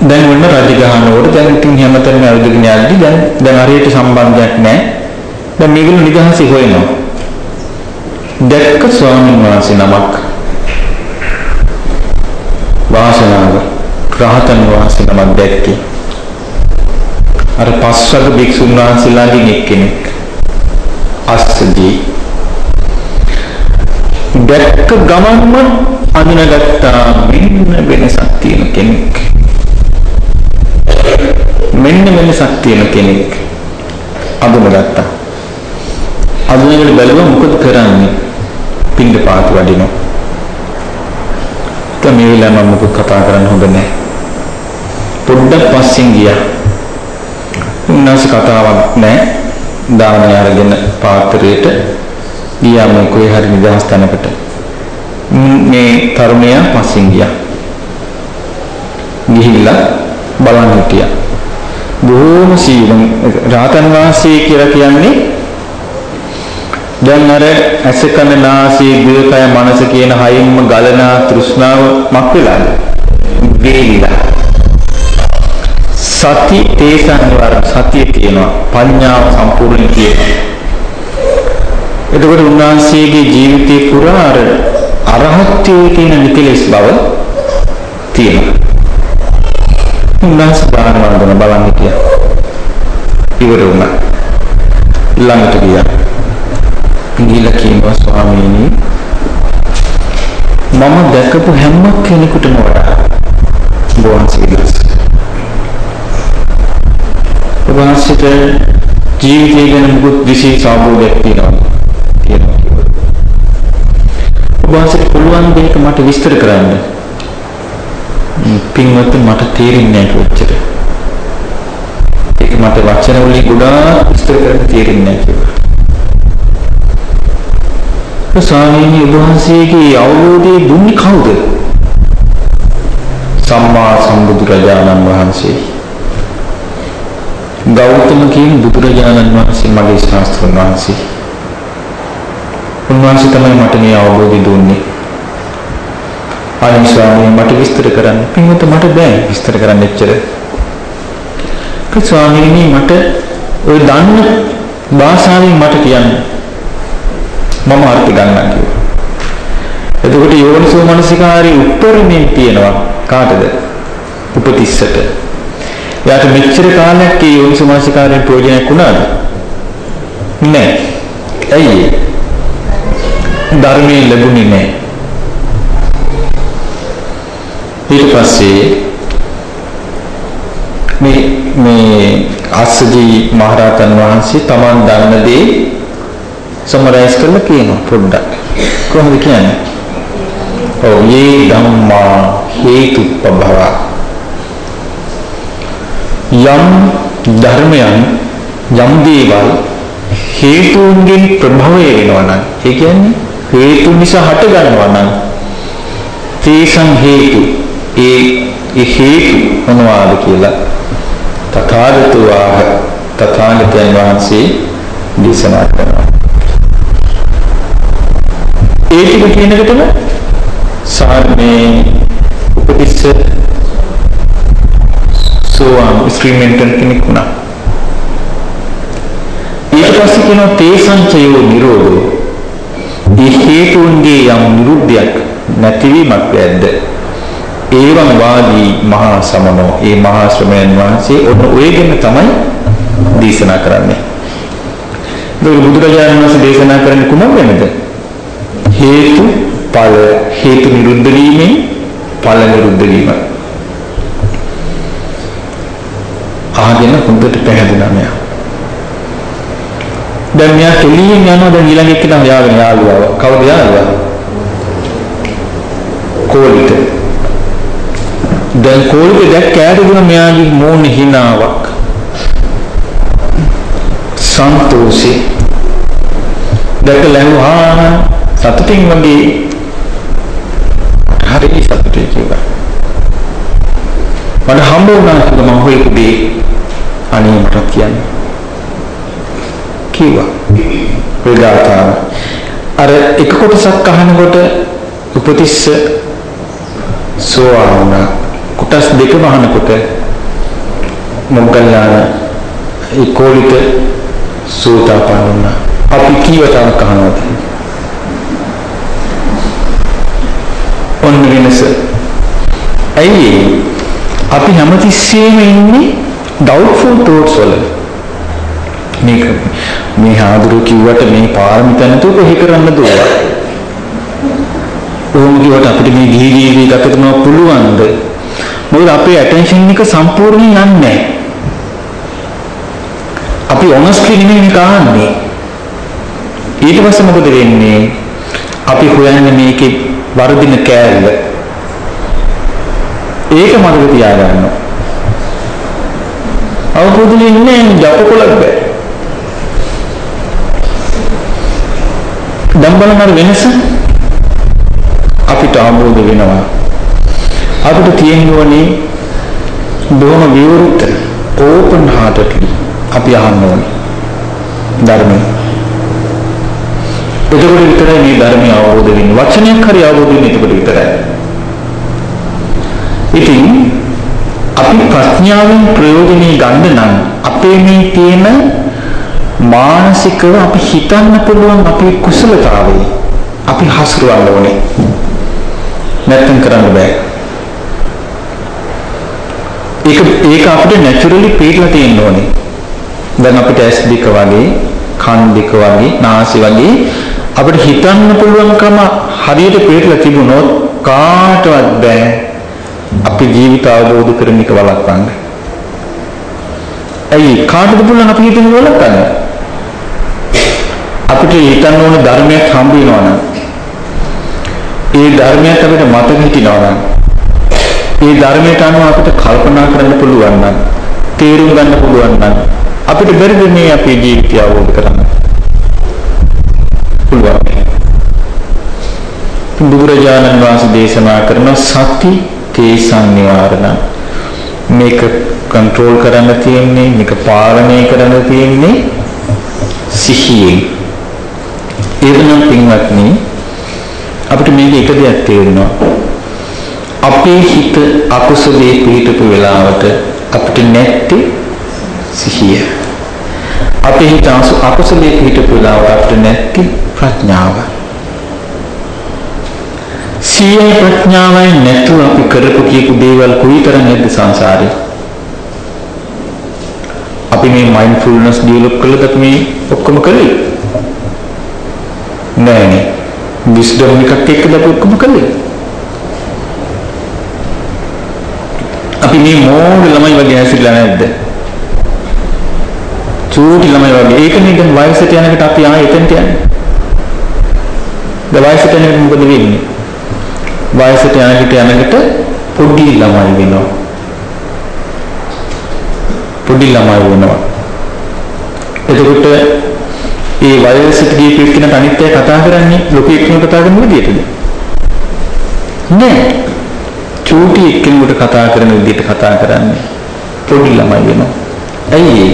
දැන් වුණ රජ ගහනකොට දැන් ඉතින් හැමතැනම ඇවිදගෙන යද්දි දැන් දැන් හරියට සම්බන්ධයක් නැහැ. දැන් මේගොල්ලෝ නිදහසේ හොයනවා. දැක්ක ස්වාමීන් වහන්සේ නමක් වාසනාව රහතන් වහන්සේ නමක් දැක්කේ. අර පස්වග භික්ෂුන් වහන්සේලාගෙන් එක්කෙනෙක්. අස්සදී දැක්ක ගමන්ම අඳුනගත්තා මෙන්න වෙනසක් තියෙන කෙනෙක්. මෙන්න වෙනසක් තියෙන කෙනෙක් අඳුනගත්තා. අඳුනගෙන බැලුවා මොකද කරන්නේ? පින්ඩ පාත වඩිනවා. දැන් මේ වෙලාව මම මොකක් කතා කරන්න හොඳ නැහැ. පොඩ්ඩක් පස්සෙන් ගියා. උන්වහන්සේ කතාවක් නැහැ. දානය අරගෙන පාත්‍රයට ගියාම කොයි හරි නිදහස් තැනකට. මේ තරුණයා පස්සෙන් ගියා. ගිහිල්ලා බලන් හිටියා. බොහොම සීලම් රාතන් වාසී කියලා කියන්නේ දැන් අර ඇස කන නාසය දිවකය මනස කියන හයින්ම ගලනා තෘෂ්ණාව මක් වෙලාද? වේලිලා. සති තේසන් වර සතිය තියෙනවා. පඤ්ඤාව සම්පූර්ණ තියෙනවා. එතකොට උන්වහන්සේගේ ජීවිතේ පුරා අර අරහත්ත්වයේ තියෙන නිකලස් බව තියෙනවා. උන්වහන්සේ දාන වන්දන බලන්න හිටියා. ඉවර වුණා. ළඟට ගියා. ගිහිල්ලා කියනවා ස්වාමීනි මම දැකපු හැම කෙනෙකුටම වඩා වහන්සේලාස් වහන්සේට ජීවිතය ගැන මුකුත් විශේෂ අවබෝධයක් තියෙනවා තියෙනවා කිව්වා. වහන්සේට පුළුවන් දෙයක මට විස්තර කරන්න. පින්වත් මට තේරෙන්නේ නැහැ කොච්චර. ඒක මට වචන වලින් ගොඩාක් විස්තර කරන්න තේරෙන්නේ නැහැ කිව්වා. ස්වාමීනි වහන්සේගේ අවබෝධය දුන්නේ කවුද? සම්මා සම්බුදුරජාණන් වහන්සේ. ගෞතම කියන බුදුරජාණන් වහන්සේ මගේ ශාස්ත්‍රඥ වහන්සේ. උන්වහන්සේ තමයි මට මේ අවබෝධය දුන්නේ. අනේ ස්වාමීනි මට විස්තර කරන්න. පින්වත මට බෑ විස්තර කරන්න එච්චර. ස්වාමීනි මට ඔය දන්න භාෂාවෙන් මට කියන්න. මම අර්ථ ගන්නම් කිව්වා. එතකොට යෝනිසෝ මනසිකාරී උත්තරමින් තියෙනවා කාටද? උපතිස්සට. එයාට මෙච්චර කාලයක් ඒ යෝනිසෝ මනසිකාරයෙන් ප්‍රයෝජනයක් වුණාද? නෑ. ඇයි? ධර්මයේ ලැබුණේ නෑ. ඊට පස්සේ මේ මේ අස්සජී මහරහතන් වහන්සේ තමන් දන්න දේ සමරයිස් කරලා කියනවා පොඩ්ඩක්. කොහොමද කියන්නේ? ඔව් යේ ධම්මා හේතුප්පභව. යම් ධර්මයන් යම් දේවල් හේතුන්ගෙන් ප්‍රභවය වෙනවා නම් ඒ කියන්නේ හේතු නිසා හට ගන්නවා නම් තේසං හේතු ඒ ඒ හේතු මොනවාද කියලා තථාගතෝ ආහ තථාගතයන් වහන්සේ දේශනා කරනවා ඒ ටික කියනකොටම සාමේ උපතිස්ස සෝවාන් ස්ක්‍රීමෙන්ටන් කෙනෙක් වුණා. ඊට පස්සේ කියනවා තේසංචයෝ නිරෝධෝ. මේ හේතුන්ගේ යම් නිරුද්ධයක් නැතිවීමක් වැද්ද. ඒවම් වාදී මහා සමනෝ ඒ මහා ශ්‍රමයන් වහන්සේ ඔන්න ඔයගෙන තමයි දේශනා කරන්නේ. බුදුරජාණන් වහන්සේ දේශනා කරන්නේ කුමක් ගැනද? හේතු ඵල හේතු නිරුද්ධ වීමෙන් ඵල නිරුද්ධ වීම. ආගෙන හොඳට පැහැදුනා මෙයා. දැන් මෙයා කෙලියෙන් යනවා දැන් ඊළඟ එක්කෙනා යාගෙන යාළුවා. කවුද යාළුවා? කෝලිත. දැන් කෝලිත දැක්ක ඈටගෙන මෙයාගේ මූණ හිනාවක්. සන්තෝෂේ දැකලා සතුටින් වගේ අපිට කිව්වා. මට හම්බ වුණා කියලා මම හොයපු දේ අනේ මට කියන්න. කිව්වා. ප්‍රගාතාව. අර එක කොටසක් අහනකොට උපතිස්ස සෝවාන් කොටස් දෙකම අහනකොට මොග්ගල්ලාන ඒ කෝලිත සෝතාපන්න වුණා. අපි කීවතාවක් අහනවද? ඔන්න වෙනස. ඇයි අපි හැමතිස්සෙම ඉන්නේ doubtful thoughts වල. මේක මේ හාමුදුරු කිව්වට මේ පාරමිත නැතුව කොහේ කරන්න දුවා. ඕම කිව්වට අපිට මේ ගිහි ජීවිතය ගත කරන්න පුළුවන්ද? මොකද අපේ ඇටෙන්ෂන් එක සම්පූර්ණයෙන් යන්නේ නැහැ. අපි ඔනස්ට්ලි නෙමෙයි මේක අහන්නේ. ඊට පස්සේ මොකද වෙන්නේ? අපි හොයන්නේ මේකේ වර්ධින කෑල්ල. ඒක මතක තියාගන්න. අවබෝධනේ ඉන්නේ ජපකොලක් බෑ. දැන් බලන්න වෙනස අපිට අවබෝධ වෙනවා. අපිට තියෙන්න ඕනේ බොහොම විවෘත open heartedly අපි අහන්න ඕනේ ධර්මය. එතකොට විතරයි මේ ධර්මය අවබෝධ වෙන්නේ. වචනයක් හරි අවබෝධ වෙන්නේ එතකොට විතරයි. ඉතින් අපි ප්‍රඥාවෙන් ප්‍රයෝජනෙ ගන්න නම් අපේ මේ තියෙන මානසිකව අපි හිතන්න පුළුවන් අපේ කුසලතාවය අපි හසුරවන්න ඕනේ. නැත්තම් කරන්න බෑ. ඒක ඒක අපිට නැචරලි පිටලා තියෙන්න ඕනේ. දැන් අපිට ඇස් දෙක වගේ, කන් දෙක වගේ, නාසය වගේ අපිට හිතන්න පුළුවන්කම හරියට පිටලා තිබුණොත් කාටවත් බෑ අපි ජීවිත අවබෝධ කරන එක වළක්වන්න. ඇයි කාටද පුළුවන් අපි හිතන වළක්වන්න? අපිට හිතන්න ඕන ධර්මයක් හම්බ වෙනවා නම් ඒ ධර්මයක් අපිට මතක හිටිනවා නම් ඒ ධර්මයට අනුව අපිට කල්පනා කරන්න පුළුවන් නම් තේරුම් ගන්න පුළුවන් නම් අපිට බැරිද මේ අපේ ජීවිතය අවබෝධ කරගන්න? පුළුවන්. බුදුරජාණන් වහන්සේ දේශනා කරන සති තේසං නිවාරණ මේක කන්ට්‍රෝල් කරන්න තියෙන්නේ මේක පාලනය කරන්න තියෙන්නේ සිහියෙන් එවනම් පින්වත්නි අපිට මේක එක දෙයක් තේරෙනවා අපේ හිත අකුසලයේ පිහිටපු වෙලාවට අපිට නැත්තේ සිහිය. අපේ හිත අකුසලයේ පිහිටපු වෙලාවට අපිට නැත්තේ ප්‍රඥාව. සියයි ප්‍රඥාවයි නැතුව අපි කරපු කියපු දේවල් කොයිතරම් නැද්ද සංසාරේ? අපි මේ මයින්ඩ්ෆුල්නස් ඩෙවලොප් කළද අපි මේ ඔක්කොම කළේ? නෑ නේ. විස්ඩම් එකක් එක්කද අපි ඔක්කොම කළේ? මේ මෝඩ ළමයි වගේ හැසිරලා නැද්ද චූටි ළමයි වගේ ඒකනේ දැන් වයසට යනකොට අපි ආයෙ එතනට යන්නේ දැන් වයසට යනකොට මොකද වෙන්නේ වයසට යනකොට යනකොට පොඩි ළමයි වෙනවා. පොඩි ළමයි වෙනවා. එතකොට ඒ වයසට ගිය කෙනෙක් අනිත් අය කතා කරන්නේ ලොකු එක්කෙනෙක් කතා කරන විදිහටද? නෑ. චූටි එක්කෙනෙකුට කතා කරන විදිහට කතා කරන්නේ පොඩි ළමයි වෙනවා. ඇයි ඒ?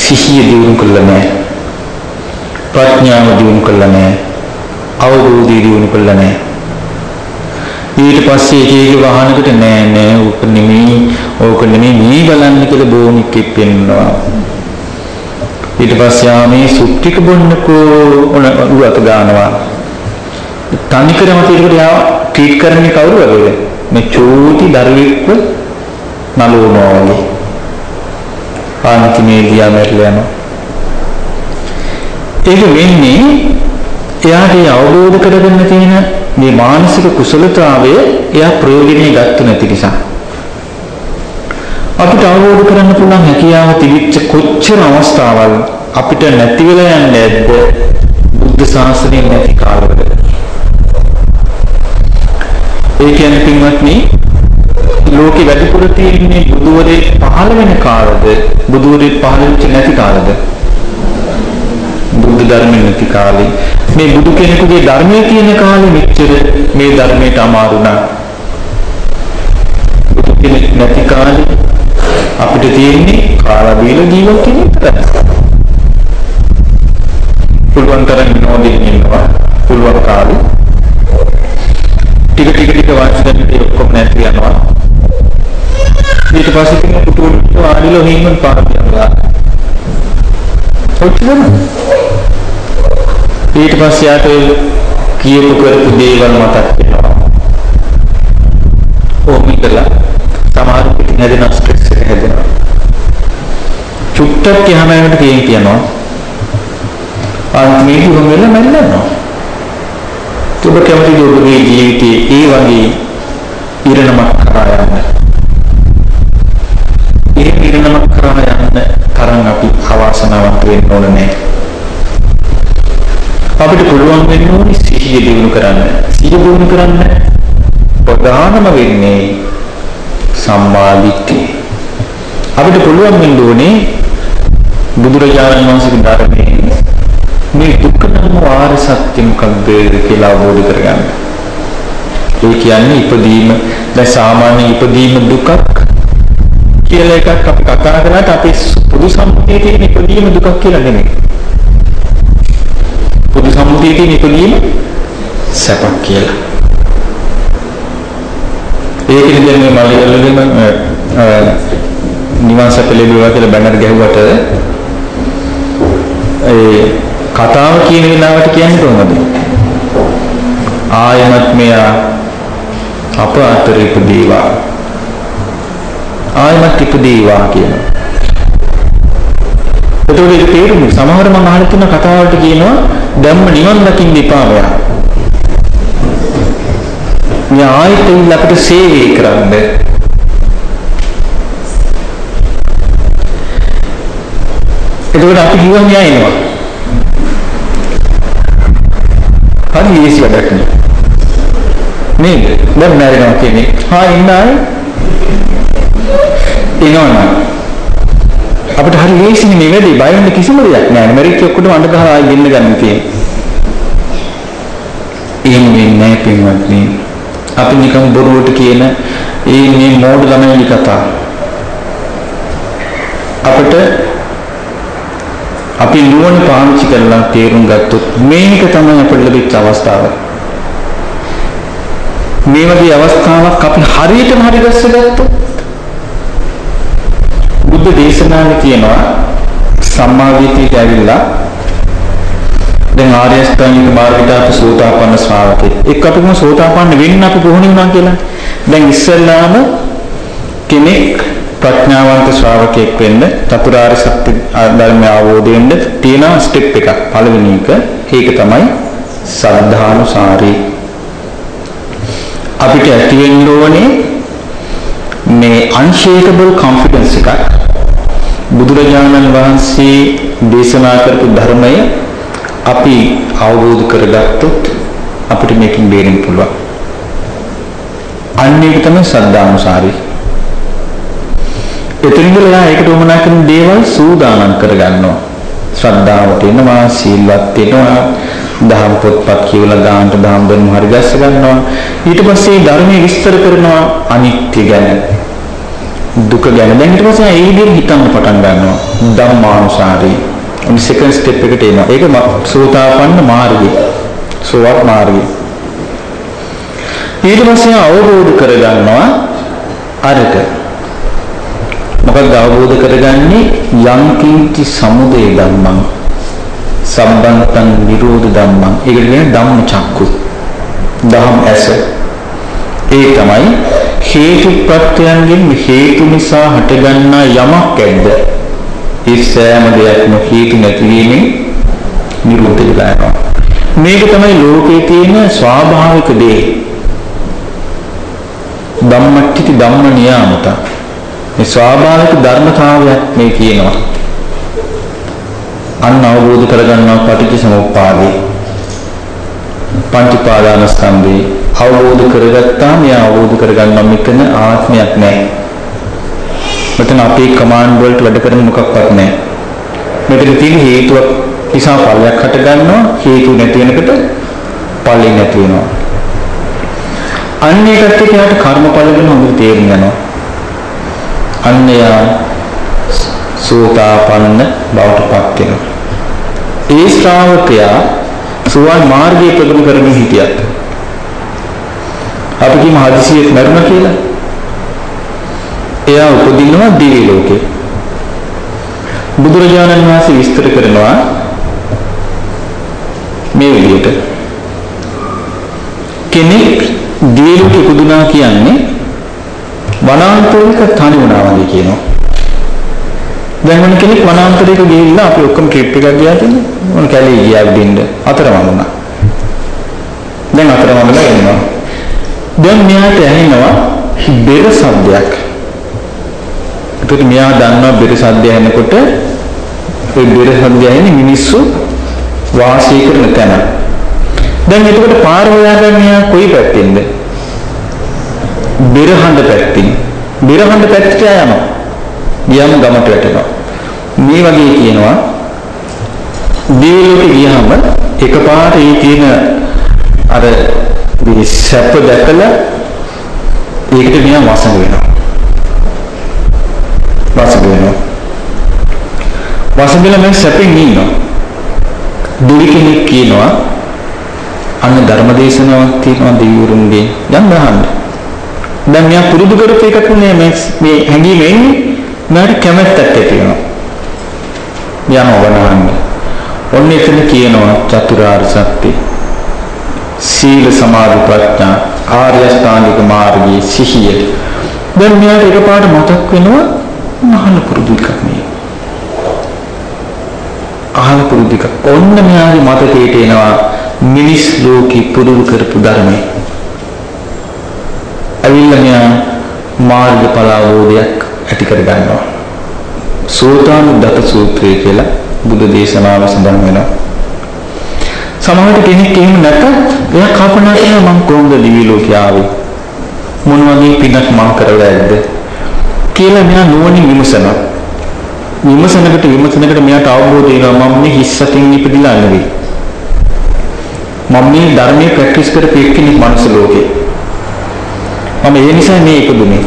සිහිය දියුණු කළා නෑ. ප්‍රඥාව දියුණු කළා නෑ. අවබෝධය දිනු කළා නෑ. ඊට පස්සේ එක එක වාහනකට නෑ නෑ ඕක නෙමෙයි ඕක නෙමෙයි මේ බලන්න කියලා බොමික් පෙන්නවා. ඊට පස්සේ ආමේ සුප්ටික බොන්නකෝ උරත ගන්නවා. තනිකරම පිළිකට යා ට්‍රීට් කරන්නේ කවුරුද? මේ චූටි දරුවෙක්ව නලවනවා වගේ. අන්තිමේදී ආමරලා යනවා. ඒක වෙන්නේ එයාට ඒ අවබෝධ කරගන්න තියෙන මේ මානසික කුසලතාවය එයා ප්‍රයෝජනෙ ගත්ත නැති නිසා අපිට අවබෝධ කරන්න පුළුවන් හැකියාව තිබිච්ච කොච්චර අවස්ථාවල් අපිට නැති වෙලා යන්නේ නැද්ද බුද්ධ ශාසනය නැති කාලවල ඒ කියන්නේ පින්වත්නි ලෝකෙ වැඩිපුර තියෙන්නේ බුදුවරේ පහළ වෙන කාලද බුදුවරේ පහළ වෙච්ච නැති කාලද බුද්ධ ධර්ම නැති කාලේ මේ බුදු කෙනෙකුගේ ධර්මයේ තියෙන කාලේ මෙච්චර මේ ධර්මයට අමාරු නම් බුදු කෙනෙක් නැති කාලේ අපිට තියෙන්නේ කාලා බීලා ජීවත් වෙන විතරයි. පුළුවන් තරම් විනෝදයෙන් ඉන්නවා. පුළුවන් කාලේ ටික ටික ටික වාසිකම් ඔක්කොම නැති යනවා. ඊට පස්සේ තියෙන කුටුවට වාඩිලා හිමින් පාර යනවා. ඔච්චරම. ඊට පස්සේ යාට කියපු කරපු දේවල් මතක් වෙනවා. ඕම ඉතලා සමහර පිටින් හැදෙන ස්ට්‍රෙස් එක හැදෙනවා. චුට්ටක් යහම යනකොට තියෙන කියනවා. අන්තිමේදී වුණ වෙලා මැරෙනවා. ඔබ කැමතිද ඔබගේ ජීවිතයේ ඒ වගේ ඉරණමක් කරා යන්න? ඒ ඉරණමක් කරා යන්න තරම් අපි අවාසනාවන්ත වෙන්න ඕන නැහැ. අපිට පුළුවන් වෙන්න ඕනේ සිහිය දිනු කරන්න. සිහිය දිනු කරන්න ප්‍රධානම වෙන්නේ සම්මාදිට්ඨිය. අපිට පුළුවන් වෙන්න ඕනේ බුදුරජාණන් වහන්සේගේ ධර්මයේ මේ දුක්ඛ ධර්ම වාර සත්‍ය මොකක්ද කියලා අවබෝධ කරගන්න. ඒ කියන්නේ ඉපදීම දැන් සාමාන්‍ය ඉපදීම දුකක් කියලා එකක් අපි කතා කරාට අපි පොදු සම්මුතියේ තියෙන ඉපදීම දුකක් කියලා නෙමෙයි. පොදු සම්මුතියේ තියෙන ඉපදීම සැපක් කියලා. ඒකෙන් දැන් මේ මලියලෙම නිවන් සැප ලැබුවා කියලා බැනර් ගැහුවට ඒ කතාව කියන වෙලාවට කියන්නේ කොහොමද? ආයමත් මෙයා අප අතර ඉපදීවා. ආයමත් ඉපදීවා කියනවා. එතකොට ඒක තේරුම් සමහර මම අහලා තියෙන කතාවලට කියනවා ධම්ම නිවන් දකින්න එපා මෙයා. මෙයා ආයෙත් ඉන්න අපිට සේවය කරන්න. එතකොට අපි කිව්වා මෙයා හරි ඒසි වැඩක් නේ. නේද? දැන් මැරෙනවා කියන්නේ. හා ඉන්න අය එනවා. අපිට හරි ලේසි නේ වැඩි බය වෙන්න කිසිම දෙයක් නෑ. මැරිච්ච ඔක්කොටම අඬ ගහලා ආයෙ ගෙන්න ගන්න තියෙන්නේ. එහෙම වෙන්නේ නෑ පින්වත්නි. අපි නිකන් බොරුවට කියන ඒ මේ මෝඩ ළමයි කතා. අපිට අපි නුවණ පාවිච්චි කරලා තේරුම් ගත්තොත් මේක තමයි අපිට ලැබිච්ච අවස්ථාව. මේ වගේ අවස්ථාවක් අපි හරියටම හරි දැස්සගත්තොත් බුද්ධ දේශනාවේ තියෙනවා සම්මාදිටියට ඇවිල්ලා දැන් ආර්ය අෂ්ටාංගික මාර්ගයට අපි සෝතාපන්න ශ්‍රාවකෙක්. එක් අපිම සෝතාපන්න වෙන්න අපි පුහුණු වුණා කියලා. දැන් ඉස්සෙල්ලාම කෙනෙක් ප්‍රඥාවන්ත ශ්‍රාවකයෙක් වෙන්න චතුරාර්ය සත්‍ය ධර්ම අවබෝධ වෙන්න තියෙන ස්ටෙප් එකක්. පළවෙනි එක ඒක තමයි සද්ධානුසාරී. අපිට ඇති වෙන්න ඕනේ මේ unshakable confidence එකක්. බුදුරජාණන් වහන්සේ දේශනා කරපු ධර්මය අපි අවබෝධ කරගත්තොත් අපිට මේකෙන් බේරෙන්න පුළුවන්. අන්න ඒක තමයි සද්ධානුසාරී. එතනින්දලා ඒකට උමනා කරන දේවල් සූදානම් කරගන්නවා. ශ්‍රද්ධාව තියෙනවා, සීලවත් තියෙනවා, දහම් පොත්පත් කියවලා දාන්න දහම් ධර්ම හරි දැස්ස ගන්නවා. ඊට පස්සේ ධර්මයේ විස්තර කරනවා අනිත්‍ය ගැන. දුක ගැන. දැන් ඊට පස්සේ ඒ විදිහට හිතන්න පටන් ගන්නවා. ධම්මානුසාරී. මේ සෙකන්ඩ් ස්ටෙප් එකට එනවා. ඒක සෝතාපන්න මාර්ගය. සෝවත් මාර්ගය. ඊට පස්සේ අවබෝධ කරගන්නවා අරක මොකක්ද අවබෝධ කරගන්නේ? යම් කිංචි සමුදය ධම්මං සම්බන්තං නිරෝධ ධම්මං. ඒකට කියන්නේ ධම්ම චක්කු. ධම් ඇස. ඒ තමයි හේතු ප්‍රත්‍යයන්ගෙන් හේතු නිසා හටගන්නා යමක් ඇද්ද? ඒ සෑම දෙයක්ම හේතු නැතිවීමෙන් නිරුද්ධ වෙලා යනවා. මේක තමයි ලෝකයේ තියෙන ස්වාභාවික දේ. ධම්මට්ටි ධම්ම නියාමත. මේ ස්වාභාවික ධර්මතාවයක් මේ කියනවා අන්න අවබෝධ කරගන්නවා පටිච්ච සමුප්පාදේ පංච පාදානස්කන්ධේ අවබෝධ කරගත්තා මෙයා අවබෝධ කරගන්නවා මෙතන ආත්මයක් නැහැ මෙතන අපේ කමාන්ඩ් වලට වැඩ කරන මොකක්වත් නැහැ මෙතන තියෙන හේතුවක් නිසා ඵලයක් හට ගන්නවා හේතු නැති වෙනකොට ඵලෙ නැති වෙනවා. අන්න ඒකත් එක්ක යාට කර්මඵල ගැන හොඳට තේරුම් යනවා. අන්න යා සෝතාපන්න බවට පත් වෙනවා. ඒ ශ්‍රාවකයා සුවන් මාර්ගයේ ප්‍රගම කරමින් හිටියත් අපි කියමු හදිසියෙත් මරුණා කියලා. එයා උපදිනවා දිව්‍ය ලෝකේ. බුදුරජාණන් වහන්සේ විස්තර කරනවා මේ විදිහට කෙනෙක් දිව්‍ය ලෝකෙ උපදුනා කියන්නේ වනාන්තරයක තනි වුණා වගේ කියනවා. දැන් මොන කෙනෙක් වනාන්තරයක ගිහිල්ලා අපි ඔක්කොම ට්‍රිප් එකක් ගියා කියන්නේ මොන කැලේ ගියා බින්ද අතරමං වුණා. දැන් අතරමංගලා එනවා. දැන් මෙයාට ඇහෙනවා බෙර සද්දයක්. ඒකට මෙයා දන්නවා බෙර සද්දය ඇහෙනකොට ඒ බෙර සද්දය ඇහෙන්නේ මිනිස්සු වාසය කරන තැන. දැන් එතකොට පාර හොයාගන්න මෙයා කොයි පැත්තෙන්ද? බෙර හඳ පැත්තෙන්. බෙර හඳ පැත්තට යනවා. ගියාම ගමට වැටෙනවා. මේ වගේ කියනවා දිවිලෝකේ ගියාම එකපාරට ඒ තියෙන අර මේ සැප දැකලා ඒකට නිකන් වසඟ වෙනවා. වසඟ වෙනවා. වසඟ වෙලා මම සැපෙන් ඉන්නවා. දුරි කෙනෙක් කියනවා අන්න ධර්මදේශනාවක් තියෙනවා දෙවිවරුන්ගේ යන්න අහන්න. දැන් මෙයා පුරුදු කරපු එකක් නේ මේ මේ හැංගීම එන්නේ. මට කැමැත්තක් ඇති වෙනවා. යනවා වනහන්න. ඔන්න එතන කියනවා චතුරාර්ය සත්‍ය. සීල සමාධි ප්‍රඥා ආර්ය අෂ්ටාංගික මාර්ගයේ සිහිය. දැන් මෙයාට එකපාරට මතක් වෙනවා මහාන පුරුදු එකක් මේ අහන පුරුදු එක ඔන්න මෙයාගේ මතකයට එනවා මිනිස් ලෝකෙ පුරුදු කරපු ධර්මය. ඇවිල්ලා මෙයා මාර්ගඵල අවබෝධයක් ඇති කර ගන්නවා සෝතානුදත සූත්‍රය කියලා බුදු දේශනාව සඳහන් වෙනවා. සමහර කෙනෙක් එහෙම නැතත් එයා කල්පනා කරනවා මං කොහොමද දිවි ලෝකේ ආවේ? මොන වගේ පිනක් මං කරලා ඇද්ද? කියලා මෙයා නුවණින් විමසනවා. විමසනකට විමසනකට මෙයාට අවබෝධ වෙනවා මම මේ හිස්සකින් ඉපදිලා නෙවෙයි. මම මේ ධර්මයේ ප්‍රැක්ටිස් කරපු එක්කෙනෙක් මනස ලෝකේ. මම ඒ නිසා මේ ඉපදුනේ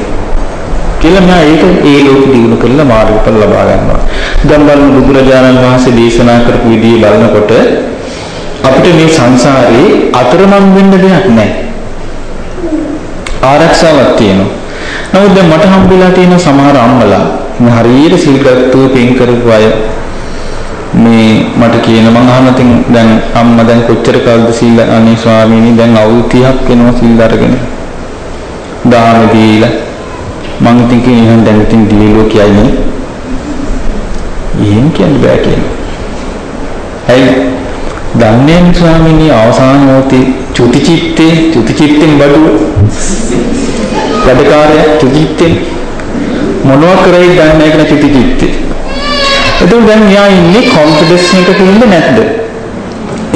කියලා මම ඒක ඒ ලෝක දිනු කරලා මාර්ගඵල ලබා ගන්නවා. දැන් බලන්න බුදුරජාණන් වහන්සේ දේශනා කරපු විදිහ බලනකොට අපිට මේ සංසාරේ අතරමං වෙන්න දෙයක් නැහැ. ආරක්ෂාවක් තියෙනවා. නමුත් දැන් මට හම්බෙලා තියෙන සමහර අම්මලා මේ හරියට සිල් ගත්තු පින් කරපු අය මේ මට කියන මං අහන තින් දැන් අම්මා දැන් කොච්චර කාලද සීල අනේ ස්වාමීනි දැන් අවුරුදු 30ක් වෙනවා සීල් අරගෙන දාන දීලා මං ඉතින් කියන දැන් ඉතින් දිවිලෝ කියයිනේ එහෙම කියන්න බෑ කියලා. ඇයි දන්නේ ස්වාමීනි අවසාන මොහොතේ චුති චිත්තේ චුති චිත්තෙන් බඩු වැඩකාරය චුති චිත්තෙන් මොනවා කරයි දන්නේ නැහැ කියලා චුති චිත්තේ. එතකොට දැන් යා ඉන්නේ කොන්ෆිඩන්ස් එකක ඉන්නේ නැද්ද?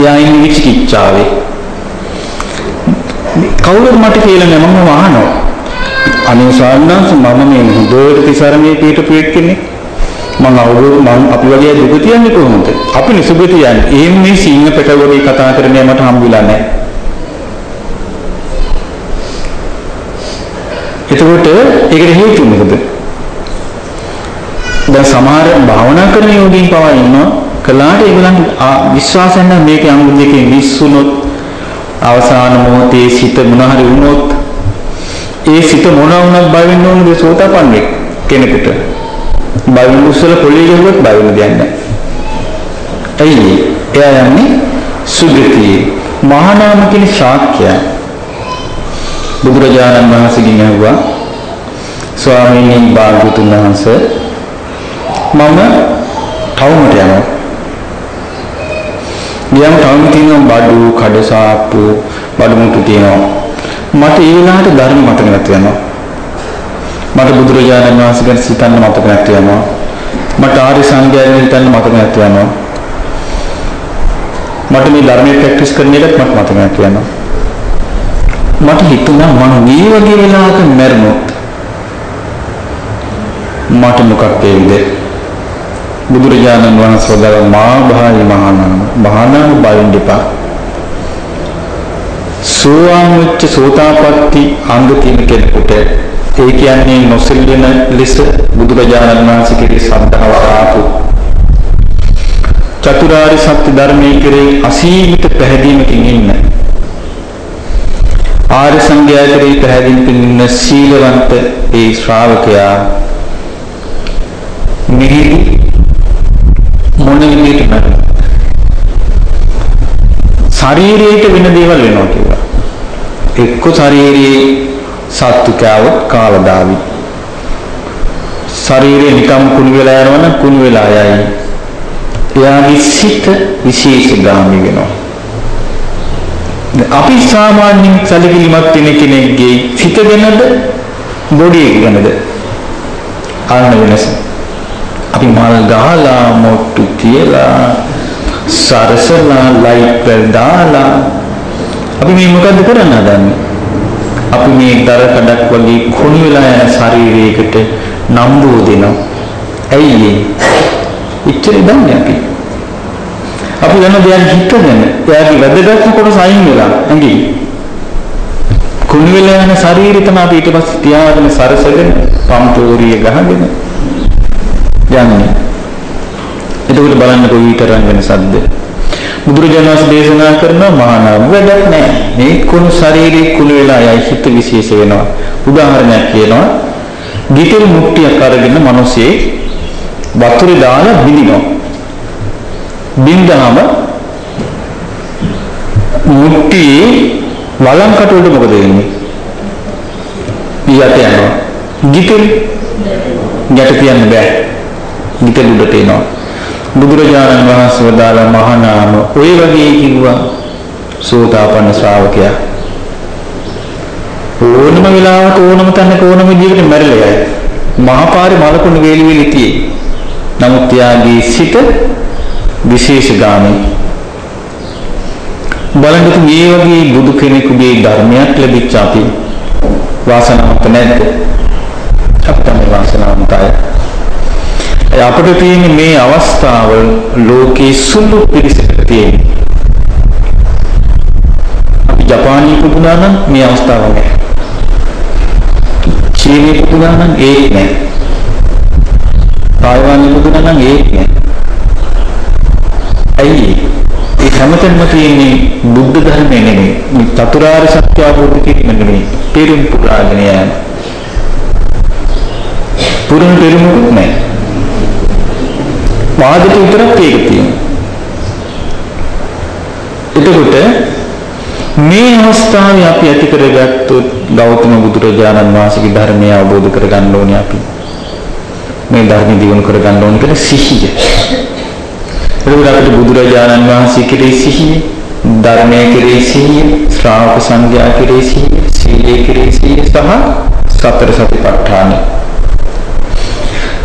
යා ඉන්නේ විචිකිච්ඡාවේ. කවුරුත් මට කියලා නෑ මම අහනවා. අනේ සාරණාංශ මම මේ හොඳට තිසරණේ පිටපු එක්කනේ. මම අවුරුදු මම අපි වගේ දුක තියන්නේ කොහොමද? අපි නිසුබ තියන්නේ. එහෙම මේ සීන පෙටවගේ කතා කරන්නේ මට හම්බුලා නැහැ. එතකොට ඒකට හේතුව මොකද? දැන් සමහර භාවනා කරන යෝගීන් පවා ඉන්නවා කලාට ඒගොල්ලන් විශ්වාසයෙන් නම් මේක අංග දෙකේ විශ්ුනොත් අවසාන මොහොතේ සිත මොන හරි වුණොත් ඒ සිත මොන වුණත් බය වෙන්න ඕනද සෝතාපන්න කෙනෙකුට බය වෙන උස්සල පොළේ ගහුවත් බය වෙන දෙයක් නැහැ. ඇයි? එයා යන්නේ සුගතියේ මහානාම කියන ශාක්‍යය. බුදුරජාණන් වහන්සේගෙන් ඇහුවා ස්වාමීන් වහන්සේ වහන්සේ මම ටවුමට යනවා. ගියම ටවුම තියෙන බඩු, කඩසාප්පු, බඩු මුට්ටු තියෙනවා. මට ඒ වෙලාවට ධර්ම මතක නැති වෙනවා. මට බුදුරජාණන් වහන්සේ ගැන සිතන්න මතක නැති වෙනවා. මට ආර්ය සංඝයා ගැන හිතන්න මතක නැති වෙනවා. මට මේ ධර්මයේ ප්‍රැක්ටිස් කරන එකත් මට මතක නැති වෙනවා. මට හිතුණා මම මේ වගේ වෙලාවක මැරුණොත් මට මොකක් වෙයිද? බුදුරජාණන් වහන්සේ වදාළ මා භායි මහානාම මහානාම බයින් දෙපා සෝවාන් වෙච්ච සෝතාපට්ටි අංග තියෙන කෙනෙකුට ඒ කියන්නේ නොසෙල්වෙන ලෙස බුදුරජාණන් වහන්සේ කෙරෙහි ශ්‍රද්ධාව ආපු චතුරාර්ය සත්‍ය ධර්මයේ කෙරෙහි අසීමිත පැහැදීමකින් ඉන්න ආර්ය සංඝයා කෙරෙහි පැහැදීමකින් ඉන්න සීලවන්ත ඒ ශ්‍රාවකයා මිහිරි මොන විදිහට මරන ශරීරයට වෙන දේවල් වෙනවා කියලා. එක්ක ශරීරයේ සත්තු කෑවොත් කාලා දාවි. ශරීරය නිකම් කුණු වෙලා යනවනම් කුණු වෙලා යයි. එයාගේ සිත විශේෂගාමී වෙනවා. අපි සාමාන්‍යයෙන් සැලකිලිමත් වෙන කෙනෙක්ගේ සිත ගැනද බොඩි එක ගැනද අන්න වෙනස. අපි මල් ගහලා මොට්ටු තියලා සරසලා ලයිට් වල දාලා අපි මේ මොකද්ද කරන්න හදන්නේ? අපි මේ දර කඩක් වගේ කුණු වෙලා යන ශරීරයකට නම්බුව දෙනවා. ඇයි ඒ? ඉච්චර දන්නේ අපි. අපි යන දෙයක් හිතගෙන එයාගේ වැදගත්ම කොටස අයින් වෙලා ඇඟි. කුණු වෙලා යන ශරීරය තමයි අපි ඊට පස්සේ තියාගෙන සරසගෙන පම්පෝරිය ගහගෙන යන්නේ. එතකොට බලන්න කොයි විතරම් වෙනසක්ද? බුදුරජාණන් වහන්සේ දේශනා කරන මහානාම වැඩක් නැහැ. මේ කුණු ශරීරේ කුණු වෙලා යයි හිත විශේෂ වෙනවා. උදාහරණයක් කියනවා. ගිතෙල් මුට්ටියක් අරගෙන මිනිස්සේ වතුරේ දාලා බිඳිනවා. බින්දාම මුට්ටියේ වලංකට වලට මොකද වෙන්නේ? පියට යනවා. ගිතෙල් යට තියන්න බෑ. ගිතෙල් උඩට එනවා. බුදුරජාණන් වහන්සේ වදාළ මහානාම ඔය වගේ කිව්වා සෝතාපන්න ශ්‍රාවකයා ඕනම වෙලාවක ඕනම තැනක ඕනම විදිහකට මැරිලා යයි. මහපාරේ මලකුණු වේලි වේලි තියෙයි. නමුත් යාගේ සිත විශේෂගාමී. බලන්න මේ වගේ බුදු කෙනෙකුගේ ධර්මයක් ලැබිච්ච අපි වාසනාවන්ත නැද්ද? අපිට මේ වාසනාවන්තයි. අපිට තියෙන මේ අවස්ථාව ලෝකේ සුළු පිරිසකට තියෙන. අපි ජපානයේ පුදුනා නම් මේ අවස්ථාව නැහැ. චීනයේ පුදුනා නම් ඒක නැහැ. තායිවානයේ පුදුනා නම් ඒක නැහැ. ඇයි ඒ හැමතැනම තියෙන්නේ බුද්ධ ධර්මය නෙමෙයි. මේ චතුරාර්ය සත්‍ය අවබෝධ කිරීම නෙමෙයි. පෙරම් පුරාගෙන යන. පුරුම පෙරමුත් නැහැ. වාදයට විතරක් ඒක තියෙනවා. එතකොට මේ අවස්ථාවේ අපි ඇති කරගත්තොත් ගෞතම බුදුරජාණන් වහන්සේගේ ධර්මය අවබෝධ කරගන්න ඕනේ අපි. මේ ධර්ම දියුණු කරගන්න ඕනේ කියලා සිහිය. එතකොට අපිට බුදුරජාණන් වහන්සේ කෙරෙහි සිහිය, ධර්මයේ කෙරෙහි සිහිය, ශ්‍රාවක සංඝයා කෙරෙහි සිහිය, සීලයේ කෙරෙහි සිහිය සහ සතර සතිපට්ඨානයි.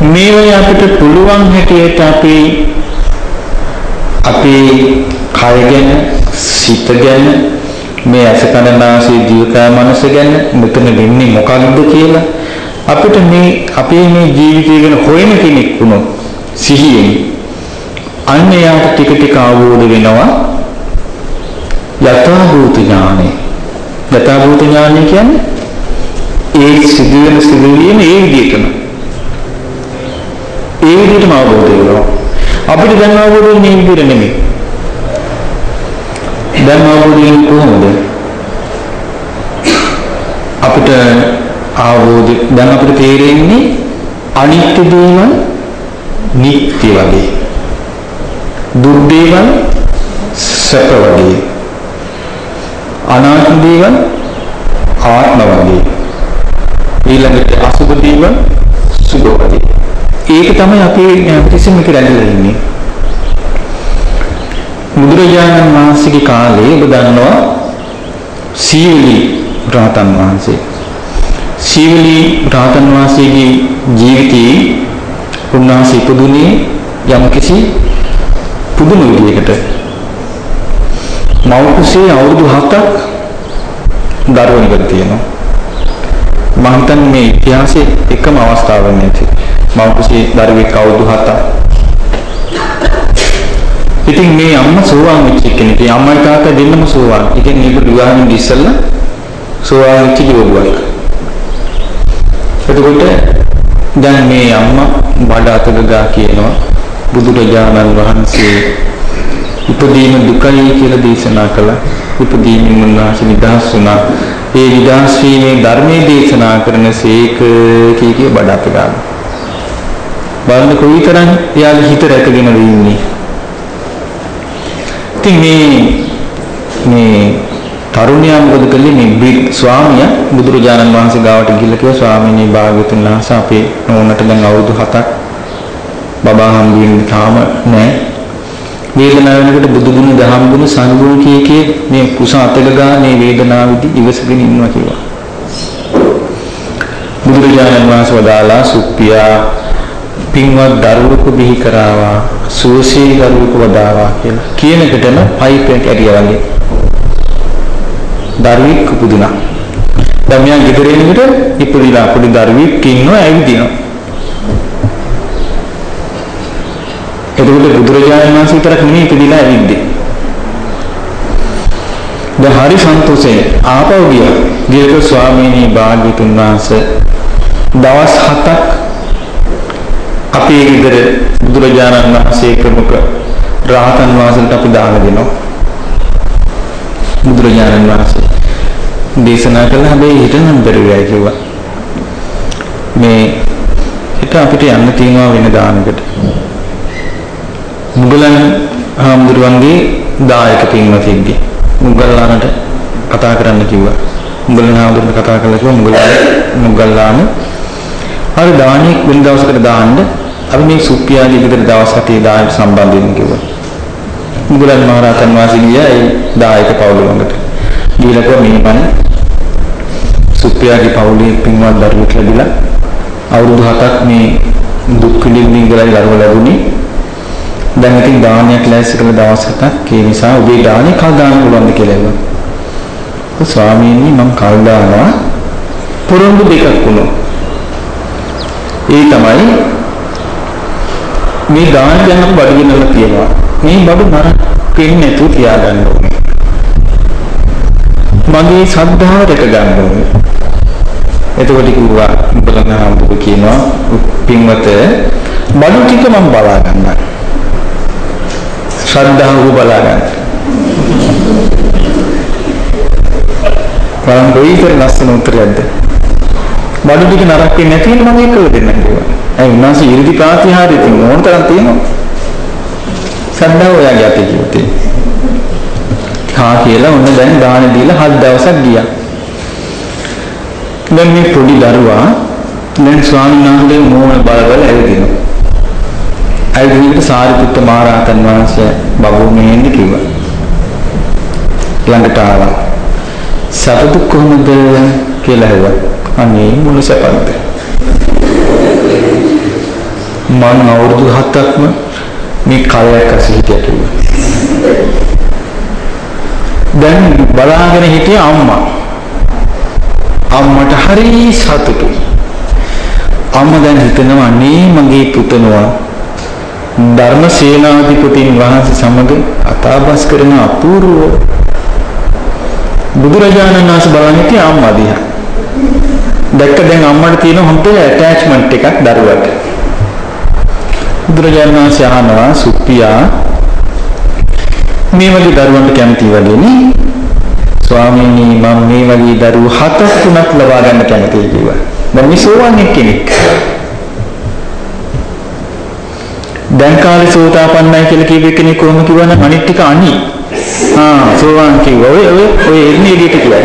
මේවයි අපිට පුළුවන් හැටියට අපි අපේ කය ගැන සිත ගැන මේ ඇස කන නාසය ජීවිතය මනස ගැන මෙතන වෙන්නේ මොකක්ද කියලා අපිට මේ අපේ මේ ජීවිතය ගැන හොයන කෙනෙක් වුණොත් සිහියෙන් අන්න යාට ටික ටික අවබෝධ වෙනවා. යථාභූත ඥානෙ යථාභූත ඥානෙ කියන්නේ ඒ සිදුවෙන සිදුවීම ඒ විදිහටම. ඒ විදිහටම අවබෝධ වෙනවා. අපිට දැන් අවබෝධ වෙන්නේ මේ විදිහට නෙමෙයි. දැන් අවබෝධ වෙන්නේ කොහොමද? අපිට අවබෝධ දැන් අපිට තේරෙන්නේ අනිත්‍ය දේවල් නිට්ටය වගේ. දුක් දේවල් සැප වගේ. අනාත්ම දේවල් ආත්ම වගේ. ඊළඟට අසුබ දේවල් සුබ වගේ. ඒක තමයි අපේ කිසිම කරන්නේ ඉන්නේ. බුදුරජාණන් වහන්සේගේ කාලේ ඔබ දන්නවා සීවලි රහතන් වහන්සේ. සීවලි රහතන් වහන්සේගේ ජීවිතයේ උන්වහන්සේ පුදුනේ යම්කිසි පුදුම විදියකට මව් කුසේ අවුරුදු 7ක් දරුවෙක් තියෙනවා. මම හිතන්නේ මේ ඉතිහාසයේ එකම අවස්ථාවක් නෙවෙයි. මව් කුසේ දරුවෙක් අවුරුදු 7ක් ඉතින් මේ අම්මා සෝවාන් වෙච්ච කෙනෙක්. ඒ අම්මයි තාත්තා දෙන්නම සෝවාන්. ඒ කියන්නේ මේක විවාහ වෙන්න ඉස්සෙල්ලා සෝවාන් වෙච්ච යෝගුවක්. එතකොට දැන් මේ අම්මා බඩ අතගා කියනවා බුදුරජාණන් වහන්සේ උපදීන දුකයි කියලා දේශනා කළා. උපදීනින් උන්වහන්සේ නිදහස් වුණා. ඒ නිදහස් වීමේ ධර්මයේ දේශනා කරන සීක කී කිය බඩ අතගා. බලන්න කොයිතරම් එයාගේ හිත රැකගෙන ඉන්නේ. ඉතින් මේ මේ තරුණයා මොකද කළේ මේ ස්වාමියා බුදුරජාණන් වහන්සේ ගාවට ගිහිල්ලා කිව්වා ස්වාමීනි භාග්‍යවතුන් වහන්සේ අපේ නෝනට දැන් අවුරුදු 7ක් බබා හම්බ වෙන්නේ තාම නැහැ. වේදනාව වෙනකොට බුදු ගුණ දහම් ගුණ සංගුණ කී කී මේ කුස අතගා මේ වේදනාවේදී ඉවසගෙන ඉන්නවා කිව්වා. බුදුරජාණන් වහන්සේ වදාලා සුප්පියා පින්වත් දරුවෙකු බිහි කරාවා සුවසේ දරුවෙකු වදාවා කියලා. කියන එකටම පයිප් එක ඇරියා වගේ. දරුවෙක් උපදිනා දැන් මෙයා ගෙදර එනකොට ඉපදිලා පොඩි දරුවෙක් ඉන්නවා ඇවිදිනවා. එතකොට බුදුරජාණන් වහන්සේ විතරක් නෙමෙයි ඉපදිලා ඇවිද්දේ. දැන් හරි සන්තෝෂයෙන් ආපහු ගියා. ගියක ස්වාමීනි භාග්‍යතුන් වහන්සේ දවස් 7ක් අපේ ගෙදර බුදුරජාණන් වහන්සේ ප්‍රමුඛ රහතන් වහන්සේට අපි දාන දෙනවා. බුදුරජාණන් වහන්සේ දේශනා කළා හැබැයි හිතනම් බැරිවයි කිව්වා. මේ හිත අපිට යන්න තියෙනවා වෙන දානකට. මුගලන් හාමුදුරුවන්ගේ දායක පින්වතින්ගේ මුගල්ලානට කතා කරන්න කිව්වා. මුගලන් හාමුදුරුවන්ට කතා කළා කිව්වා මුගල්ලාන මුගල්ලාන අර දානෙක් වෙන දවසකට දාන්න අපි මේ සුප්පියාගේ ගෙදර දවස් හතේ දායක සම්බන්ධ වෙන්න කිව්වා. මුගලන් මහරහතන් වහන්සේ ගියා ඒ දායක පවුල ළඟට. ගිහලා කිව්වා මේ මම සුප්පියාගේ පවුලේ පින්වත් දරුවෙක් ලැබිලා අවුරුදු 7ක් මේ දුක් විඳින්න ඉඳලා දරුවා ලැබුණේ. දැන් ඉතින් දානයක් ලෑස්ති කරන දවස් හතක් ඒ නිසා ඔබේ දානේ කල් දාන්න පුළුවන්ද කියලා ඇහුවා. ස්වාමීනි මම කල් දානවා පොරොන්දු දෙකක් වුණා. ඒ තමයි මේ දාන දැන් අපි බඩගින්නලා තියෙනවා. මේ බඩු නරක වෙන්නේ නැතුව තියාගන්න ඕනේ. මගේ ශ්‍රද්ධාව රැක ගන්න ඕනේ. එතකොට කිව්වා බලනහම්බු කියනවා පින්වත බඩු ටික මම බලා ගන්නවා. ශ්‍රද්ධාව බලා ගන්න. බලන්න දෙයිතර ලස්සන උත්තරයක්ද? බඩු ටික නරක වෙන්නේ නැති වෙන මම ඒක දෙන්න කිව්වා. ඒ උන්වහන්සේ 이르දි ප්‍රාතිහාර්ය තියෙන ඕන තරම් තියෙනවා. සද්දාව ඔයාගේ අතේ කිව්වේ. හා කියලා ඔන්න දැන් දාන දීලා හත් දවසක් ගියා. දැන් මේ පොඩි දරුවා දැන් ස්වාමීන් වහන්සේ මෝහන බලවල ඇවිදිනවා. ඇවිදිනකොට සාරිපුත්ත මහරහතන් වහන්සේ බබු මෙහෙන්න කිව්වා. ළඟට ආවා. සතුටු කොහොමද කියලා ඇහුවා. අනේ මොන සැපක්ද? මම අවුරුදු 7ක්ම මේ කල්යක් අස හිටියා කිව්වා. දැන් බලාගෙන හිටිය අම්මා. අම්මට හරි සතුටුයි. අම්මා දැන් හිතනවා අනේ මගේ පුතණුවා ධර්ම සේනාධිපතින් වහන්සේ සමග කතාබස් කරන අපූර්ව බුදුරජාණන් වහන්සේ බලන්නේ තිය අම්මා දිහා. දැක්ක දැන් අම්මට තියෙන හොඳ ඇටැච්මන්ට් එකක් දරුවට. බුදුරජාණන් වහන්සේ අහනවා සුප්පියා මේ වගේ දරුවන්ට කැමති වගේ නේ ස්වාමීනි මම මේ වගේ දරුවෝ හතක් තුනක් ලබා ගන්න කැමතියි කිව්වා. මම මේ සෝවන් එක්කෙනෙක්. දැන් කාලේ සෝතාපන්නයි කියලා කියපු කෙනෙක් කොහොම කිව්වනම් අනිත් ටික අනි. ආ සෝවන් කිව්වා. ඔය ඔය ඔය එන්නේ එළියට කියලා.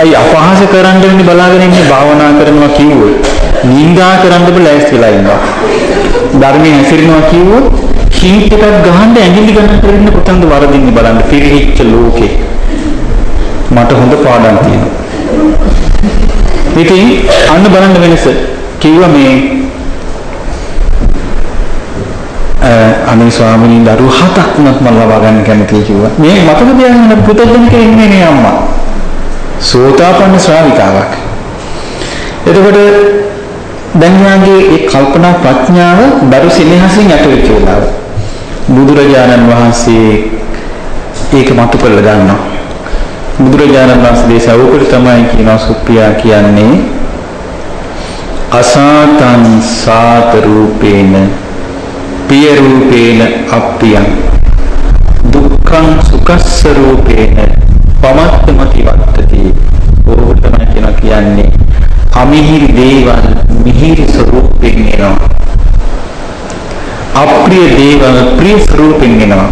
අයි අපහාස කරන්න වෙන්නේ බලාගෙන ඉන්නේ භාවනා කරනවා කිව්වොත් නිඳා කරන්න බල ලෑස්ති වෙලා ඉන්නවා. ධර්මයේ හැසිරෙනවා කිව්වොත් කීට් එකක් ගහන්න ඇඟිලි ගන්න කරන්න කොතනද වරදින්නේ බලන්න පිරිහිච්ච ලෝකේ. මට හොඳ පාඩම් තියෙනවා. ඉතින් අන්න බලන්න වෙනස. කිව්වා මේ අනේ ස්වාමීන් දරුවෝ හතක් උනත් මම ලබා ගන්න කැමතියි කිව්වා. මේ මතක තියාගන්න පුතෙන් කෙනෙක් නේ අම්මා. සෝතාපන්න ශ්‍රාවිකාවක්. එතකොට දැන් යාගේ ඒ කල්පනා ප්‍රඥාව දරු සෙනෙහසින් යට වෙච්ච වෙලාව. බුදුරජාණන් වහන්සේ ඒක මතු කරලා ගන්නවා. බුදුරජාණන් වහන්සේ දේශවකට තමයි කියනවා සුප්පියා කියන්නේ අසාතං සාත රූපේන පිය රූපේන අප්පියං දුක්ඛං සුඛස්ස රූපේන පමත්තම තිවත්තති. ඕක තමයි කියනවා කියන්නේ. අමිහිරි දේවල් මිහිරි ස්වરૂපයෙන් එනවා. අප්‍රිය දේවල් ප්‍රිය ස්වરૂපයෙන් එනවා.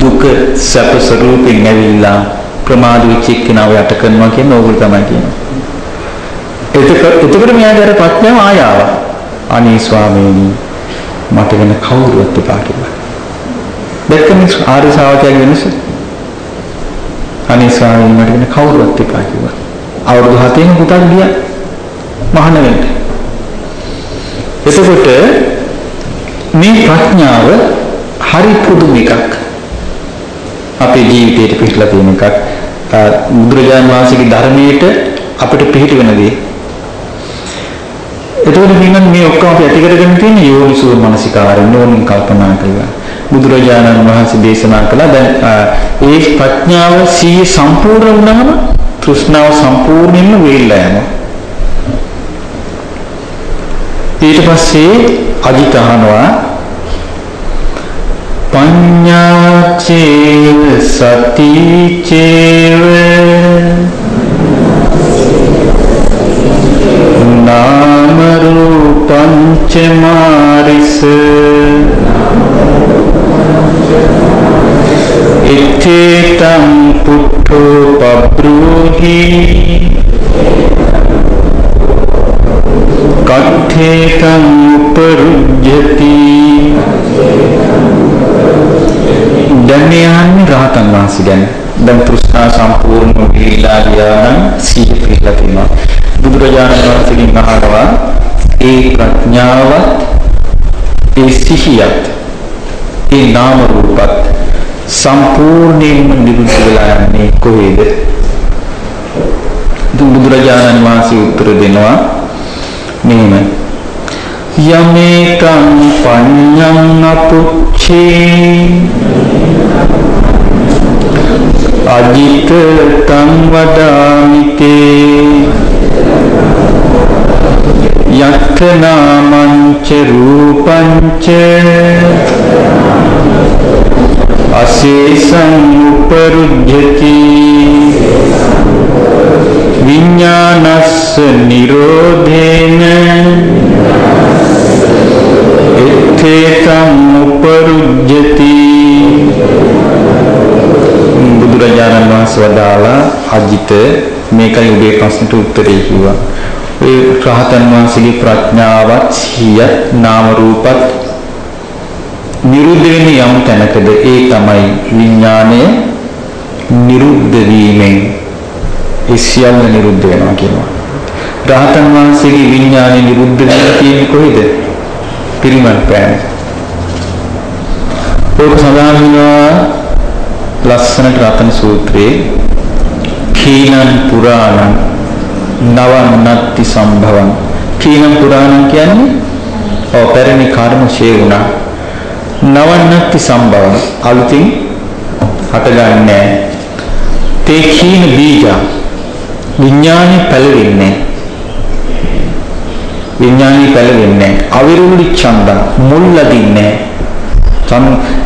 දුක සැප ස්වરૂපයෙන් ඇවිල්ලා ප්‍රමාද වෙච්ච එක්කෙනාව යට කරනවා කියන්නේ ඕගොල්ලෝ තමයි කියන්නේ. එතකොට එතකොට මෙයාට අර ප්‍රඥාව ආය ආවා. අනේ ස්වාමීනි මට වෙන කවුරුවත් එපා කියලා. දැක්කම ආර්ය ශාවකයන් වෙනසක්. අනේ ස්වාමීනි මට වෙන කවුරුවත් එපා කිව්වා. අවුරුදු 7 පුතක් ගියා මහාන වෙන්න. එතකොට මේ ප්‍රඥාව හරි පුදුම එකක්. අපේ ජීවිතයට පිටලා තියෙන එකක්. බුදුරජාණන් වහන්සේගේ ධර්මයට අපිට පිළිට වෙන දේ. එතකොට පින්නම් මේ ඔක්කොම අපි ඇති කරගෙන තියෙන යෝනිසෝ මනසිකාරය නෝනින් කල්පනා කරලා බුදුරජාණන් වහන්සේ දේශනා කළා දැන් ඒ ප්‍රඥාව සීය සම්පූර්ණ වුණාම තෘෂ්ණාව සම්පූර්ණයෙන්ම වේල්ලා යනවා. ඊට පස්සේ අජිත අහනවා පඤ්ඤාචේව සතිචේව නාම රූපංච මාරිස ඉත්තේතං පුට්ඨෝ පබ්‍රූහි කට්ඨේතං උපරුජ්ජති දැන් යන්නේ රහතන් වහන්සේ ගැන. දැන් තෘෂ්ණා සම්පූර්ණ වීලා ගියා නම් සීල පිළිලා තියෙනවා. බුදුරජාණන් වහන්සේගෙන් අහනවා ඒ ප්‍රඥාවත් ඒ සිහියත් ඒ නාම රූපත් සම්පූර්ණයෙන්ම නිරුද්ධ වෙලා යන්නේ කොහේද? බුදුරජාණන් වහන්සේ උත්තර දෙනවා මෙහෙම යමේකං පඤ්ඤං අපුච්චේ අජිත තං වදාමිතේ යත්ත නාමංච රූපංච අශේෂං උපරුජ්ජති විඥානස්ස නිරෝධේන එත්තේතං උපරුජ්ජති බුදුරජාණන් වහන්සේ වදාලා අජිත මේකයි ඔබේ ප්‍රශ්නට උත්තරේ කිව්වා. ඒ රහතන් වහන්සේගේ ප්‍රඥාවත් සිහියත් නාම රූපත් නිරුද්ධ වෙන යම් තැනකද ඒ තමයි විඥාණය නිරුද්ධ වීමෙන් ඒ සියල්ල නිරුද්ධ වෙනවා කියනවා. රහතන් වහන්සේගේ විඥාණය නිරුද්ධ වෙලා තියෙන්නේ කොහෙද? පිරිමන් පෑන. ඒක සඳහන් වෙනවා ලස්සනට රතන සූත්‍රයේ කීනං පුරාණං නවන්නත්ති සම්භවං කීනං පුරාණං කියන්නේ ඔව් පැරණි කර්ම ෂේ වුණා නවන්නත්ති සම්භවං අලුතින් හටගන්නේ තේ කීන බීජ විඥානේ පැලවෙන්නේ විඥානේ පැලවෙන්නේ අවිරුද්ධ ඡන්දං මුල් ලදින්නේ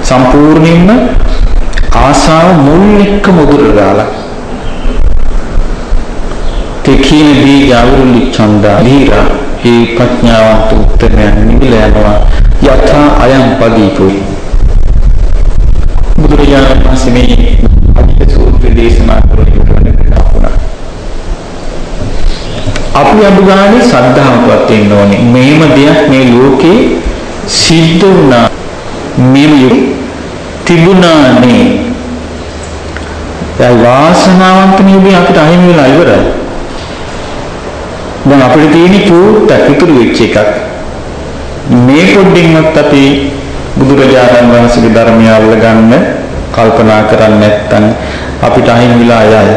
සම්පූර්ණයෙන්ම ආසාව මුල් එක්ක මුදුර දාලා තේකීන බීජ අවිරුද්ධ ඡන්දා දීරා ඒ ප්‍රඥාවන්ත උත්තරයන් නිවිල යනවා. යථා අයම් පදීපෝ බුදුරජාණන් වහන්සේ මේ අදිට සූත්‍ර දේශනා කරන ඉවරන අපි අඩු ගානේ සද්ධාවකවත් වෙන්න ඕනේ. මේම දෙයක් මේ ලෝකේ සිද්ධ වුණා. මේම තිබුණානේ. ඒ වාසනාවන්ත නිවි අපිට අහිමි වෙලා ඉවරයි. දැන් අපිට තියෙන චූට්ටක් ඉතුරු වෙච්ච එකක්. මේ පොඩ්ඩින්වත් අපි බුදුරජාණන් වහන්සේගේ ධර්මය අල්ලගන්න කල්පනා කරන්නේ නැත්නම් අපිට අහිමි වෙලා යයි.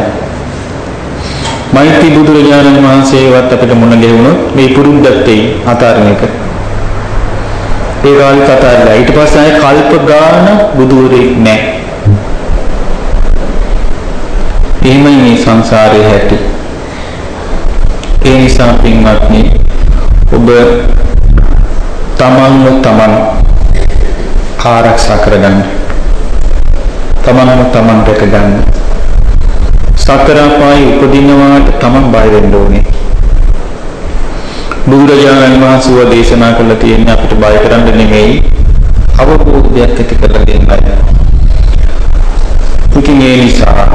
මෛත්‍රී බුදුරජාණන් වහන්සේවත් අපිට මුණ ගැහුණොත් මේ පුරුද්දත් එයි අතාරින එක. ඒ කාලේ කතාවලා ඊට පස්සේ ආයේ කල්ප ගාන බුදුවරෙක් නැහැ. එහෙමයි මේ සංසාරයේ හැටි. ඒ නිසා පින්වත්නි ඔබ තමන්ව තමන් ආරක්ෂා කරගන්න. තමන්ව තමන් රැකගන්න. සතර අපායේ උපදිනවාට තමන් බය වෙන්න ඕනේ. බුදුරජාණන් වහන්සේ දේශනා කළා තියෙන්නේ අපිට බය කරන්න නෙමෙයි අවබෝධයක් ඇති කරලා දෙන්නයි. ඉතින් ඒ නිසා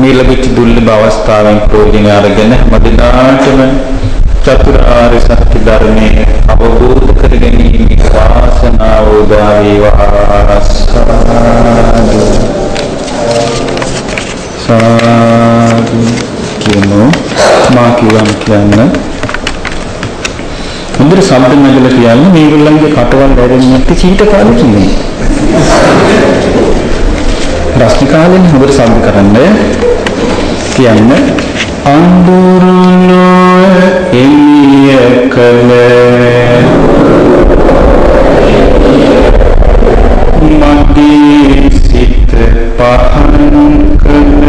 මේ ලැබිච්ච දුර්ලභ අවස්ථාවෙන් ප්‍රයෝජන අරගෙන හැමදිනාටම චතුරාර්ය සත්‍ය ධර්මයේ අවබෝධ කර ගැනීම වාසනාව උදා වේවා. සාදු. කියමු. මා කියවම් කියන්න. හොඳට සම්පූර්ණ නැගලා කියන්නේ මේගොල්ලන්ගේ කටවල් වැරෙන්නේ නැති චීට කාලේ කියන්නේ. රස්ති කාලෙන් හොඳට සම්පූර්ණ කරන්න. කියන්න. අඳුරුනෝ එළිය කල මගේ සිත පහන් කල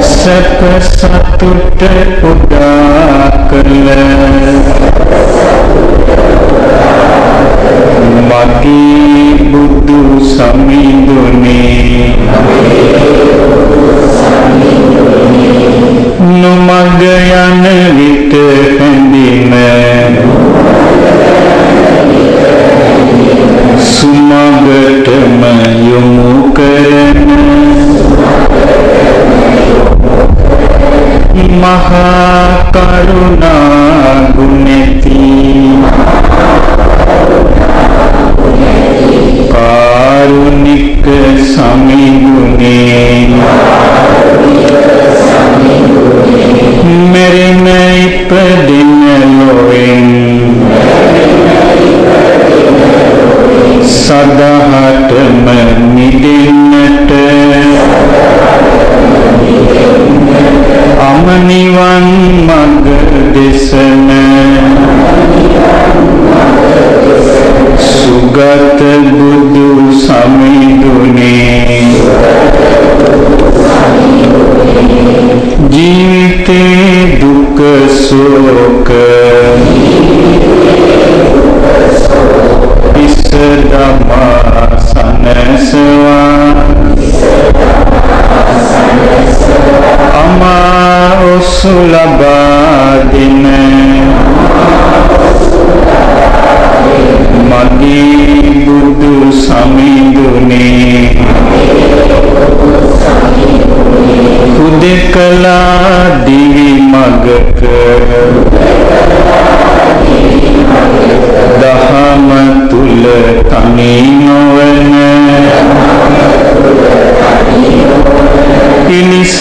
සැප සතුට උදා කල මගේ බුදු සමිඳුනේ. නොමග යන විට හැඳින සුමගටම යොමු කරන මහා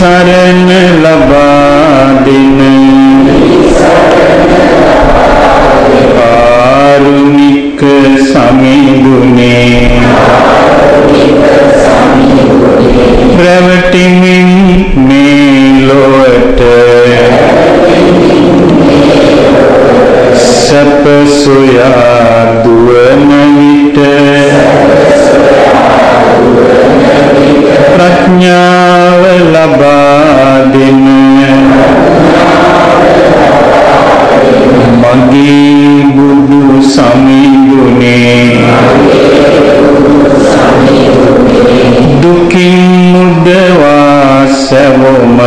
පිලිසරණ ලබා දෙන දෙන මගේ බුදු සමිඳුනේ දුකින් මුදවා සැවොම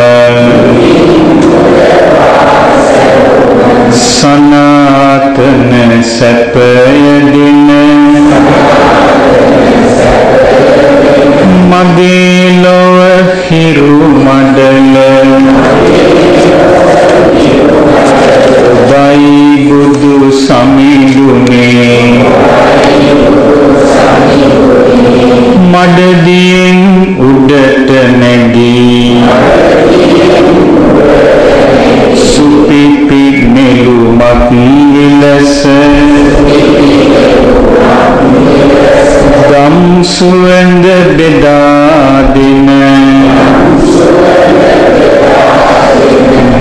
සනාතන සැපයදින සුවඳ බෙදා දෙන.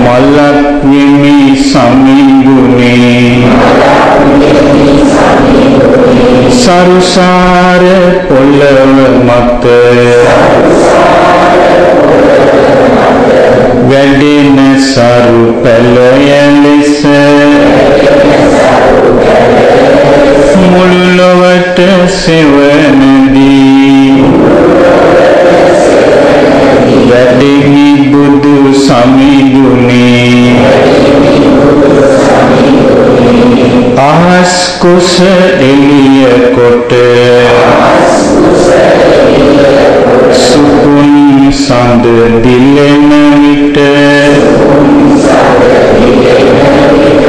මලක් වෙමි සමිඳුනේ. සරුසාර පොළව මත. වැඩෙන සරු පැලය ලෙස. මුළු ලොවට සෙව සමිඳුනේ. අහස් කුස එළිය කොට සුකුන් සඳ දිලෙන විට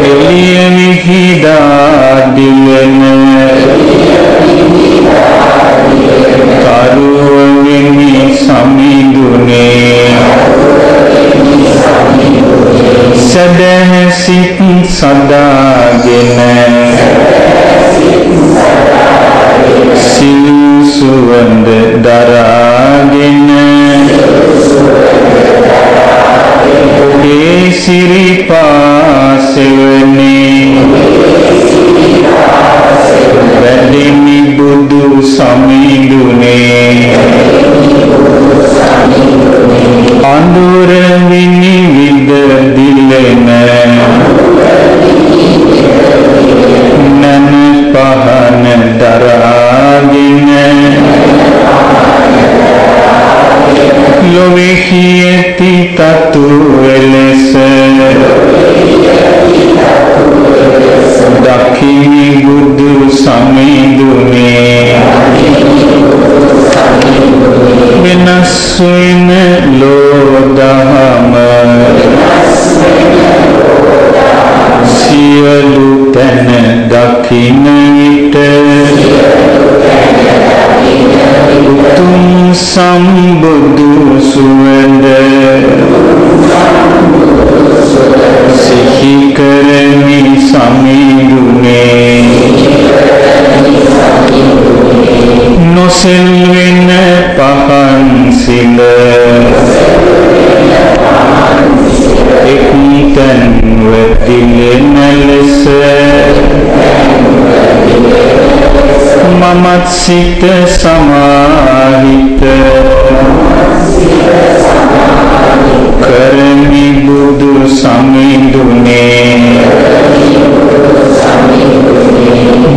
එළිය විහිදා දිලෙන කරුවෙනි සමිඳුනේ. සදහසිත සදාගෙන සිල් සුවඳ දරාගෙන ඒ සිරිපාසෙවනේ වැඩිමි බුදු සමිඳුනේ. අඳුර විනිවිද දිලෙන තැන දකින විට උතුම් සම්බුදු සුවඳ මමත් සිත සමාහිත. කරමි බුදු සමිඳුනේ.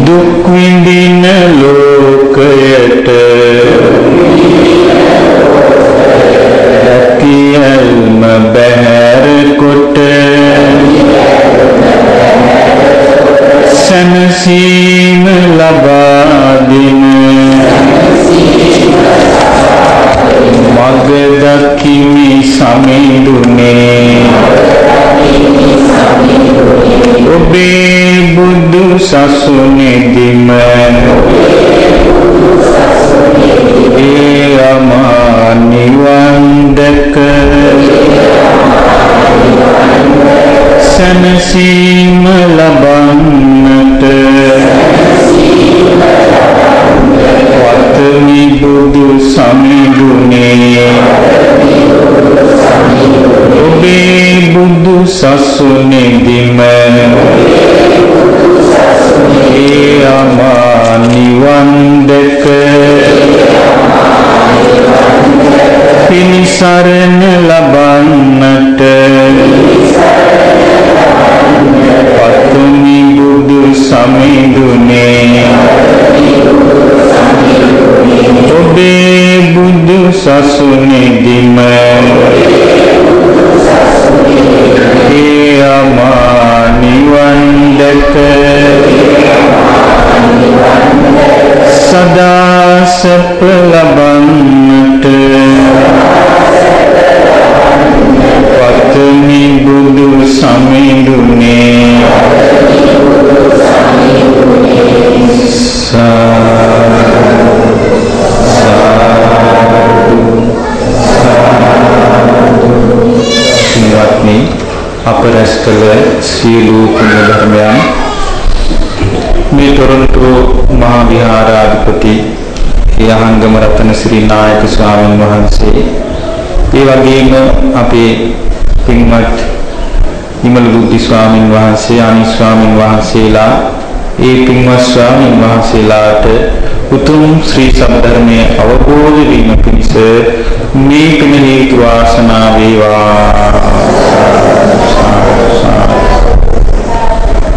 දුක් විඳින ලෝකයට. ඇතියල්ම බැහැර කොට සැනසීම ලබා දෙන මග දකිමි සමිඳුනේ. ඔබේ බුදු සසුනේදිම ඒ අමා නිවන් දැක සැනසීම ලබන්නට බුදු සසුනේදිම සියලු පුණ්‍ය ධර්මයන් මේ ටොරන්ටෝ මහා විහාරාධිපති යහංගම රත්න ශ්‍රී නායක ස්වාමීන් වහන්සේ ඒ වගේම අපේ පින්වත් නිමල බුද්ධි ස්වාමීන් වහන්සේ අනිත් ස්වාමීන් වහන්සේලා ඒ පින්වත් ස්වාමීන් වහන්සේලාට උතුම් ශ්‍රී සම්ධර්මයේ අවබෝධ වීම පිණිස මේ පින හේතු වාසනා වේවා.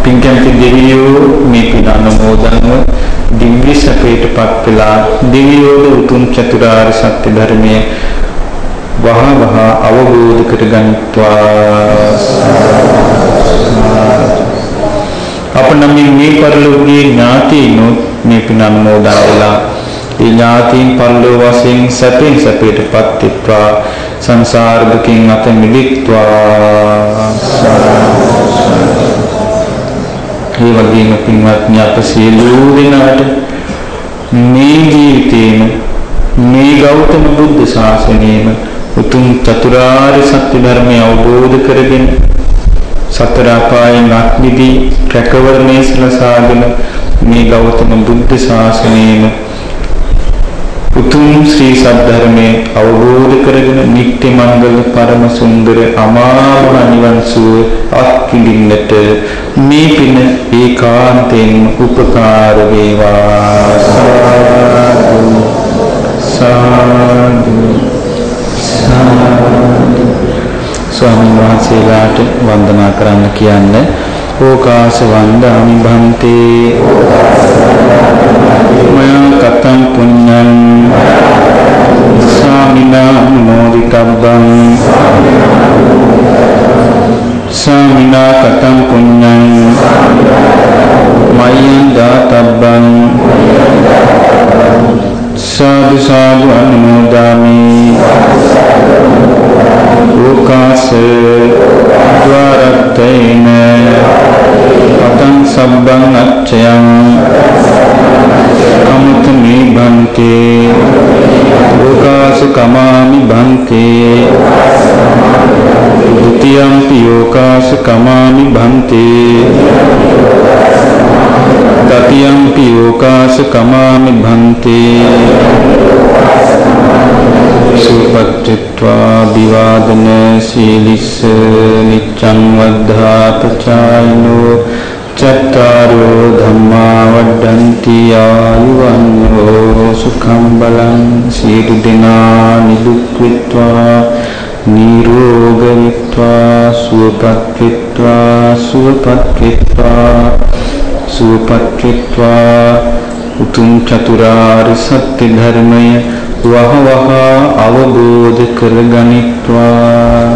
පින්කම්ති දෙවියෝ මේ පින අනුමෝදන්ව දිව්‍ය සපේටපත් වෙලා දෙවියෝද උතුම් චතුරාර්ය සත්‍ය ධර්මයේ වහ වහ අවබෝධ කරගන්නවා. අප නමින් මේ පරිලෝකීය ඥාතීනොත් මේ පින අනුමෝදන් වෙලා ඒ ඥාතීන් පරිලෝක වශයෙන් සැපෙන් සැපයටපත් වෙත්වා සංසාර දුකින් අත මිදෙත්වා. ඒ වගේම පින්වත්නි අප සියලු දෙනාට මේ ජීවිතේම මේ ගෞතම බුද්ධ ශාසනයේම උතුම් චතුරාර්ය සත්‍ය ධර්මය අවබෝධ කරගෙන සතර අපායන් අත්මිදී රැකවරණය සලසාගෙන මේ ගෞතම බුද්ධ ශාසනයේම උතුම් ශ්‍රී සද්ධර්මයේ අවබෝධ කරගෙන නිත්‍ය මංගල පරම සුන්දර අමාමහ නිවන් සුව අත්විඳින්නට මේ පින ඒකාන්තයෙන් උපකාර වේවා. සාදු. සාදු. ස්වාමීන් වහන්සේලාට වන්දනා කරන්න කියන්න ඕකාස වන්දාමි භන්තේ. මයං කතං පුඤ්ඤං සාමිනා මොදිතබ්බං. සාමිනා කතං පුඤ්ඤං මයං දාතබ්බං සාදු සාදු අනුමෝදාමි ඕකාස ద్వාරත්තේන පතං සබ්බං අච්චයං අමුත මේ භන්තේ ඕකාස කමාමි භන්තේ ဒ ුතියම්පි ඕකාස කමාමි භන්තේ. තතියම්පි ඕකාස කමාමි භන්තේ. සුපත්ත්වා විවාදන සීලිස්ස නිච්ඡං වද්ධාපචායිනෝ චත්තාරෝ ධම්මා වඩ්ඩಂತಿ ආයුවන්වෝ සුඛං බලං සීතු දිනා නිදුක් විත්වා නිරෝග විත්වා සුවපත් විත්වා සුවපත් විත්වා සුවපත් විත්වා උතුම් චතුරාර්ය සත්‍ය ධර්මය වහවහ අවබෝධ කරගනිත්වා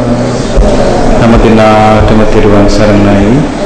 හැම දිනාටම තෙරුවන් සරණයි